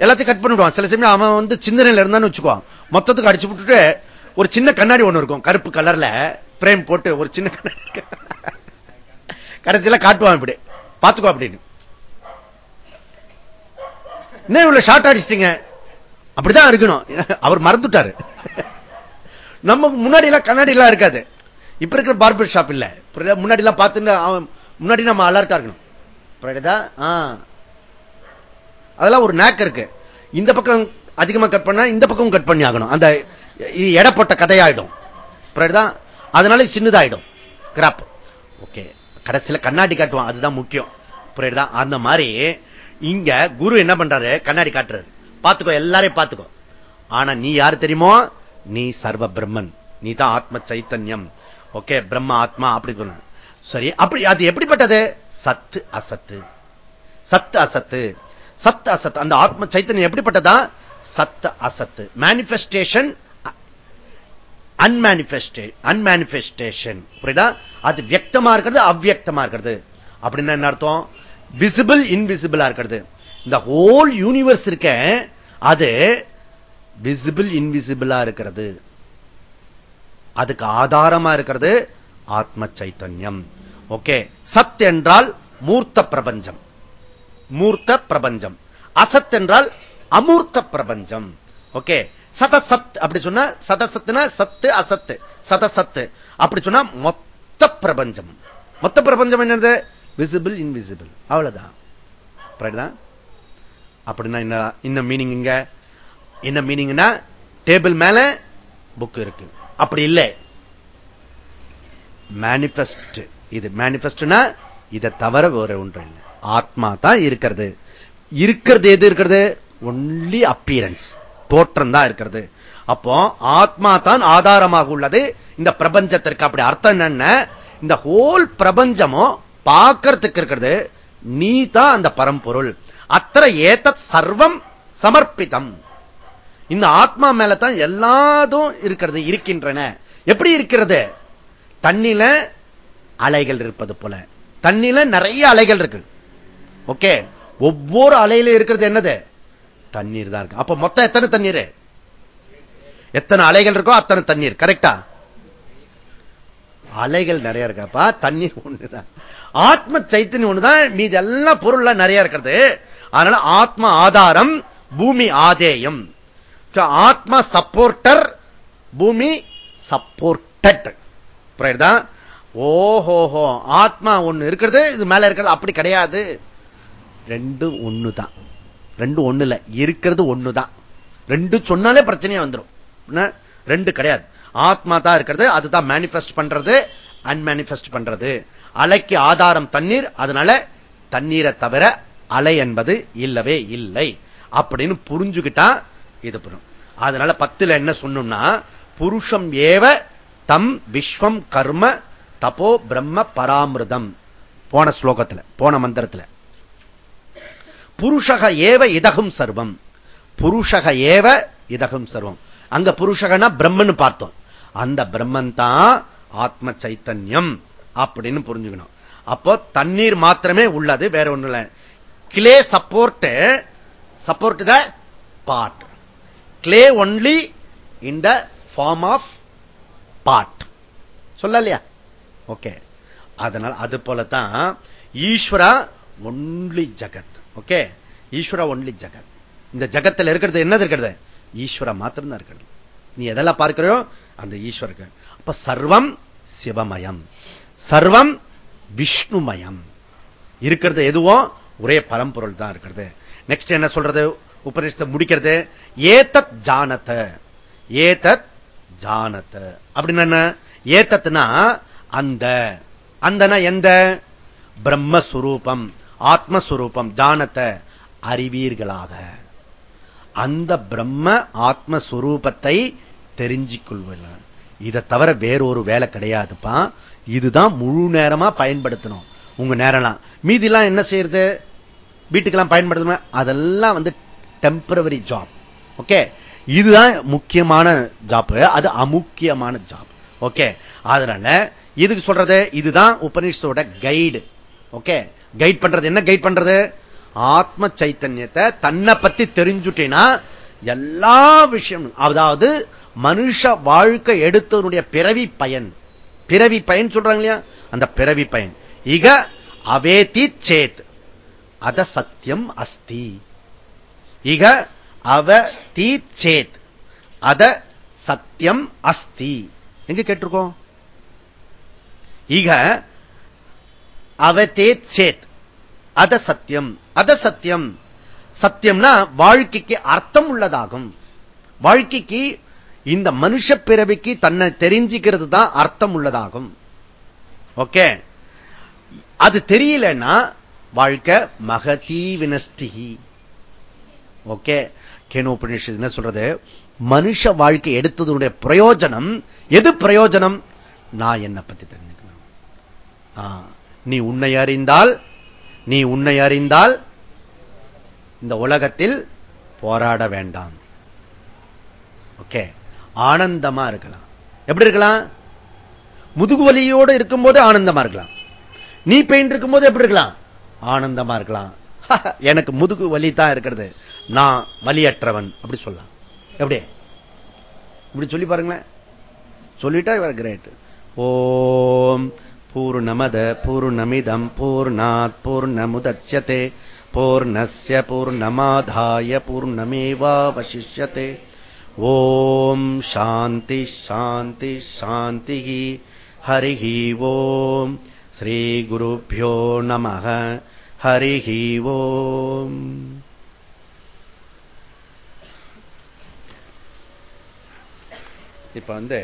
எல்லாத்தையும் கட் பண்ணிவிடுவான் சில சமயம் அவன் வந்து சிந்தனையில இருந்தான்னு வச்சுக்குவான். மொத்தத்துக்கு அடிச்சு விட்டுட்டு ஒரு சின்ன கண்ணாடி ஒண்ணு இருக்கும். கருப்பு கலர்ல பிரேம் போட்டு ஒரு சின்ன கண்ணாடி. கடைசியில காட்டுவான் இப்படி. பாத்துக்கோ அப்படின்னு. என்ன இவ்வளவு ஷார்ட் அடிச்சிட்டீங்க? அப்படிதான் இருக்கணும். அவர் மறந்துட்டாரு. நமக்கு முன்னாடி எல்லாம் கண்ணாடி எல்லாம் இருக்காது. இப்ப இருக்கிற பார்பர் ஷாப் இல்ல. முன்னாடி எல்லாம் பார்த்துட்டு அவன் முன்னாடி நம்ம அலர்ட்டா இருக்கணும். அதெல்லாம் ஒரு நேக்க இருக்கு. இந்த பக்கம் அதிகமா கட் பண்ணா இந்த பக்கம் கட் பண்ணி ஆகணும். அந்த எடப்பட்ட கதையாயிடும். அதனால சின்னதாயிடும். கிராப் ஓகே கடைசியில கண்ணாடி காட்டுவான். அதுதான் முக்கியம். புரியுதா? அந்த மாதிரி இங்க குரு என்ன பண்றாரு? கண்ணாடி காட்டுறாரு. பாத்துக்கோ எல்லாரையும் பாத்துக்கோ ஆனா நீ யாரு தெரியுமோ? நீ சர்வ பிரம்மன். நீ தான் ஆத்ம சைத்தன்யம். ஓகே பிரம்ம ஆத்மா அப்படி சொன்ன. சரி அப்படி அது எப்படிப்பட்டது? சத்து அசத்து. சத்து அசத்து. சத் அசத். அந்த ஆத்ம சைத்தன்யம் எப்படிப்பட்டதா? சத்த அசத்து மேனிபெஸ்டேஷன் அன்மேனிபெஸ்டே அன்மேனிபெஸ்டேஷன் புரியுதா? அது வியக்தமா இருக்கிறது அவ்வியக்தமா இருக்கிறது. அப்படின்னா என்ன அர்த்தம்? விசிபிள் இன்விசிபிளா இருக்கிறது. இந்த ஹோல் யூனிவர்ஸ் இருக்க அது விசிபிள் இன்விசிபிளா இருக்கிறது. அதுக்கு ஆதாரமா இருக்கிறது ஆத்ம சைத்தன்யம். ஓகே சத் என்றால் மூர்த்த பிரபஞ்சம். மூர்த்த பிரபஞ்சம். அசத் என்றால் அமூர்த்த பிரபஞ்சம். ஓகே? சதசத் அப்படி சொன்னா சதசத்துனா சத்து அசத்து. சதசத்து. அப்படி சொன்னா மொத்த பிரபஞ்சம். மொத்த பிரபஞ்சம் என்னது? விசிபிள் இன்விசிபிள் அவ்வளவுதான். அப்படின்னா என்ன என்ன மீனிங் இங்க? என்ன மீனிங்னா டேபிள் மேல புக் இருக்கு. அப்படி இல்லை. மேனிபெஸ்ட் இது மேனிபெஸ்ட்னா இதை தவிர வேற ஒன்று இல்லை. ஆத்மா தான் இருக்கிறது. இருக்கிறது எது இருக்கிறது? ஒன்லி அப்பியரன்ஸ் தோற்றம் தான் இருக்கிறது. அப்போ ஆத்மா தான் ஆதாரமாக உள்ளது. இந்த பிரபஞ்சத்திற்கு அப்படி அர்த்தம் என்ன இந்த ஹோல் பிரபஞ்சமும் பார்க்கறதுக்கு இருக்கிறது. நீ தான் அந்த பரம்பொருள். அத்தனை ஏத்த சர்வம் சமர்ப்பிதம். இந்த ஆத்மா மேல தான் எல்லாதும் இருக்கிறது இருக்கின்றன. எப்படி இருக்கிறது? தண்ணில அலைகள் இருப்பது போல. தண்ணில நிறைய அலைகள் இருக்கு. ஓகே? ஒவ்வொரு அலையில இருக்கிறது என்னது? தண்ணீர் தான் இருக்கு. அப்ப மொத்தம் எத்தனை தண்ணீர்? எத்தனை அலைகள் இருக்கோ அத்தனை தண்ணீர். கரெக்டா அலைகள் நிறைய இருக்கப்பா தண்ணீர் ஒண்ணுதான். ஆத்ம சைத்தன்யம் ஒண்ணுதான் மீது எல்லாம் பொருள் நிறைய இருக்கிறது. அதனால ஆத்ம ஆதாரம் பூமி ஆதேயம். ஆத்மா சப்போர்ட்டர் பூமி சப்போர்டட் புரியுதா? ஓஹோஹோ ஆத்மா ஒண்ணு இருக்கிறது இது மேல இருக்கிறது. அப்படி கிடையாது. ரெண்டு ஒண்ணுதான். ரெண்டு ஒண்ணு இல்ல இருக்கிறது ஒண்ணுதான். ரெண்டு சொன்னாலே பிரச்சனையா வந்துடும் ரெண்டு கிடையாது. ஆத்மா தான் இருக்கிறது அதுதான் மேனிபெஸ்ட் பண்றது அன்மேனிபெஸ்ட் பண்றது. அலைக்கு ஆதாரம் தண்ணீர் அதனால தண்ணீரை தவிர அலை என்பது இல்லவே இல்லை. அப்படின்னு புரிஞ்சுக்கிட்டா இது புரியும். அதனால பத்துல என்ன சொன்னோம்னா புருஷம் ஏவ தம் விஸ்வம் கர்ம தபோ பிரம்ம பராமிருதம். போன ஸ்லோகத்துல போன மந்திரத்துல. புருஷக ஏவ இதகும் சர்வம். புருஷக ஏவ இதகும் சர்வம். அங்க புருஷகனா பிரம்மன் பார்த்தோம். அந்த பிரம்மன் தான் ஆத்ம சைத்தன்யம் அப்படின்னு புரிஞ்சுக்கணும். அப்போ தண்ணீர் மாத்திரமே உள்ளது வேற ஒண்ணு இல்ல. Clay support support the pot clay only in the form of pot சொல்லலையா ஓகே அதனால் அது போலதான் ஈஸ்வரா ஒன்லி ஜகத். ஓகே? ஈஸ்வரா ஒன்லி ஜகத். இந்த ஜகத்தில் இருக்கிறது என்னது இருக்கிறது? ஈஸ்வரா மாத்திரம் தான் இருக்கிறது. நீ எதெல்லாம் பார்க்கிறையோ அந்த ஈஸ்வருக்கு அப்ப சர்வம் சிவமயம். சர்வம் விஷ்ணுமயம். இருக்கிறது எதுவும் ஒரே பரம்பொருள் தான் இருக்கிறது. நெக்ஸ்ட் என்ன சொல்றது? உபநிஷத்தை முடிக்கிறது. ஏதத் ஜானத. ஏதத் ஜானத. அப்படின்னு என்ன? ஏத்தத்னா அந்த. அந்தனா எந்த? பிரம்மஸ்வரூபம். ஆத்மஸ்வரூபம் ஜானத்தை அறிவீர்களாக. அந்த பிரம்ம ஆத்மஸ்வரூபத்தை தெரிஞ்சிக்கொள்வீர்கள். இதை தவிர வேறொரு வேலை கிடையாதுப்பா. இதுதான் முழு நேரமா பயன்படுத்தணும். உங்க நேரம்லாம். மீதிலாம் என்ன செய்யறது? வீட்டுக்கெல்லாம் பயன்படுத்தணும்? அதெல்லாம் வந்து டெம்பரவரி ஜாப் ஓகே இதுதான் முக்கியமான ஜாப் அது அமுக்கியமான ஜாப் ஓகே அதனால இதுக்கு சொல்றது? இதுதான் உபனிஷத்தோட கைடு ஓகே கைட் பண்றது என்ன கைட் பண்றது? ஆத்ம சைத்தன்யத்தை தன்னை பத்தி தெரிஞ்சுட்டேன்னா எல்லா விஷயம் அதாவது மனுஷ வாழ்க்கை எடுத்தவனுடைய பிறவி பயன். பிறவி பயன் சொல்றாங்க இல்லையா? அந்த பிறவி பயன். இக அவேதி சேத். அத சத்தியம் அஸ்தி. இக அவ தீ சேத். அத சத்தியம் அஸ்தி. எங்க கேட்டிருக்கோம்? இக அவதே சேத். அத சத்தியம் அத சத்தியம். சத்தியம்னா வாழ்க்கைக்கு அர்த்தம் உள்ளதாகும். வாழ்க்கைக்கு இந்த மனுஷ பிறவிக்கு தன்னை தெரிஞ்சுக்கிறது தான் அர்த்தம் உள்ளதாகும். ஓகே? அது தெரியலன்னா வாழ்க்கை மகதி வினஸ்டிகி ஓகே? கேனோபனிஷத் என்ன சொல்றது? மனுஷ வாழ்க்கை எடுத்ததுடைய பிரயோஜனம் எது பிரயோஜனம்? நான் என்ன பத்தி தெரிஞ்சுக்கணும். நீ உன்னை அறிந்தால் நீ உன்னை அறிந்தால் இந்த உலகத்தில் போராட வேண்டாம். ஓகே. ஆனந்தமா இருக்கலாம். எப்படி இருக்கலாம்? முதுகு வலியோடு இருக்கும்போது ஆனந்தமா இருக்கலாம். நீ பெயின் இருக்கும்போது எப்படி இருக்கலாம்? ஆனந்தமா இருக்கலாம். எனக்கு முதுகு வலி தான் இருக்கிறது. நான் வலியற்றவன். அப்படி சொல்லலாம். எப்படி? இப்படி சொல்லி பாருங்களேன். சொல்லிட்டா இவர் கிரேட் ஓம் பூர்ணமத பூர்ணமிதம் பூர்ணாத் பூர்ணமுதட்சியதே பூர்ணஸ்ய பூர்ணமாதாய பூர்ணமேவாவசிஷ்யதே ஓம் சாந்தி சாந்தி சாந்தி ஹரி ஓம் ஸ்ரீகுருப்போ நம ஹரி ஓம் இப்ப வந்து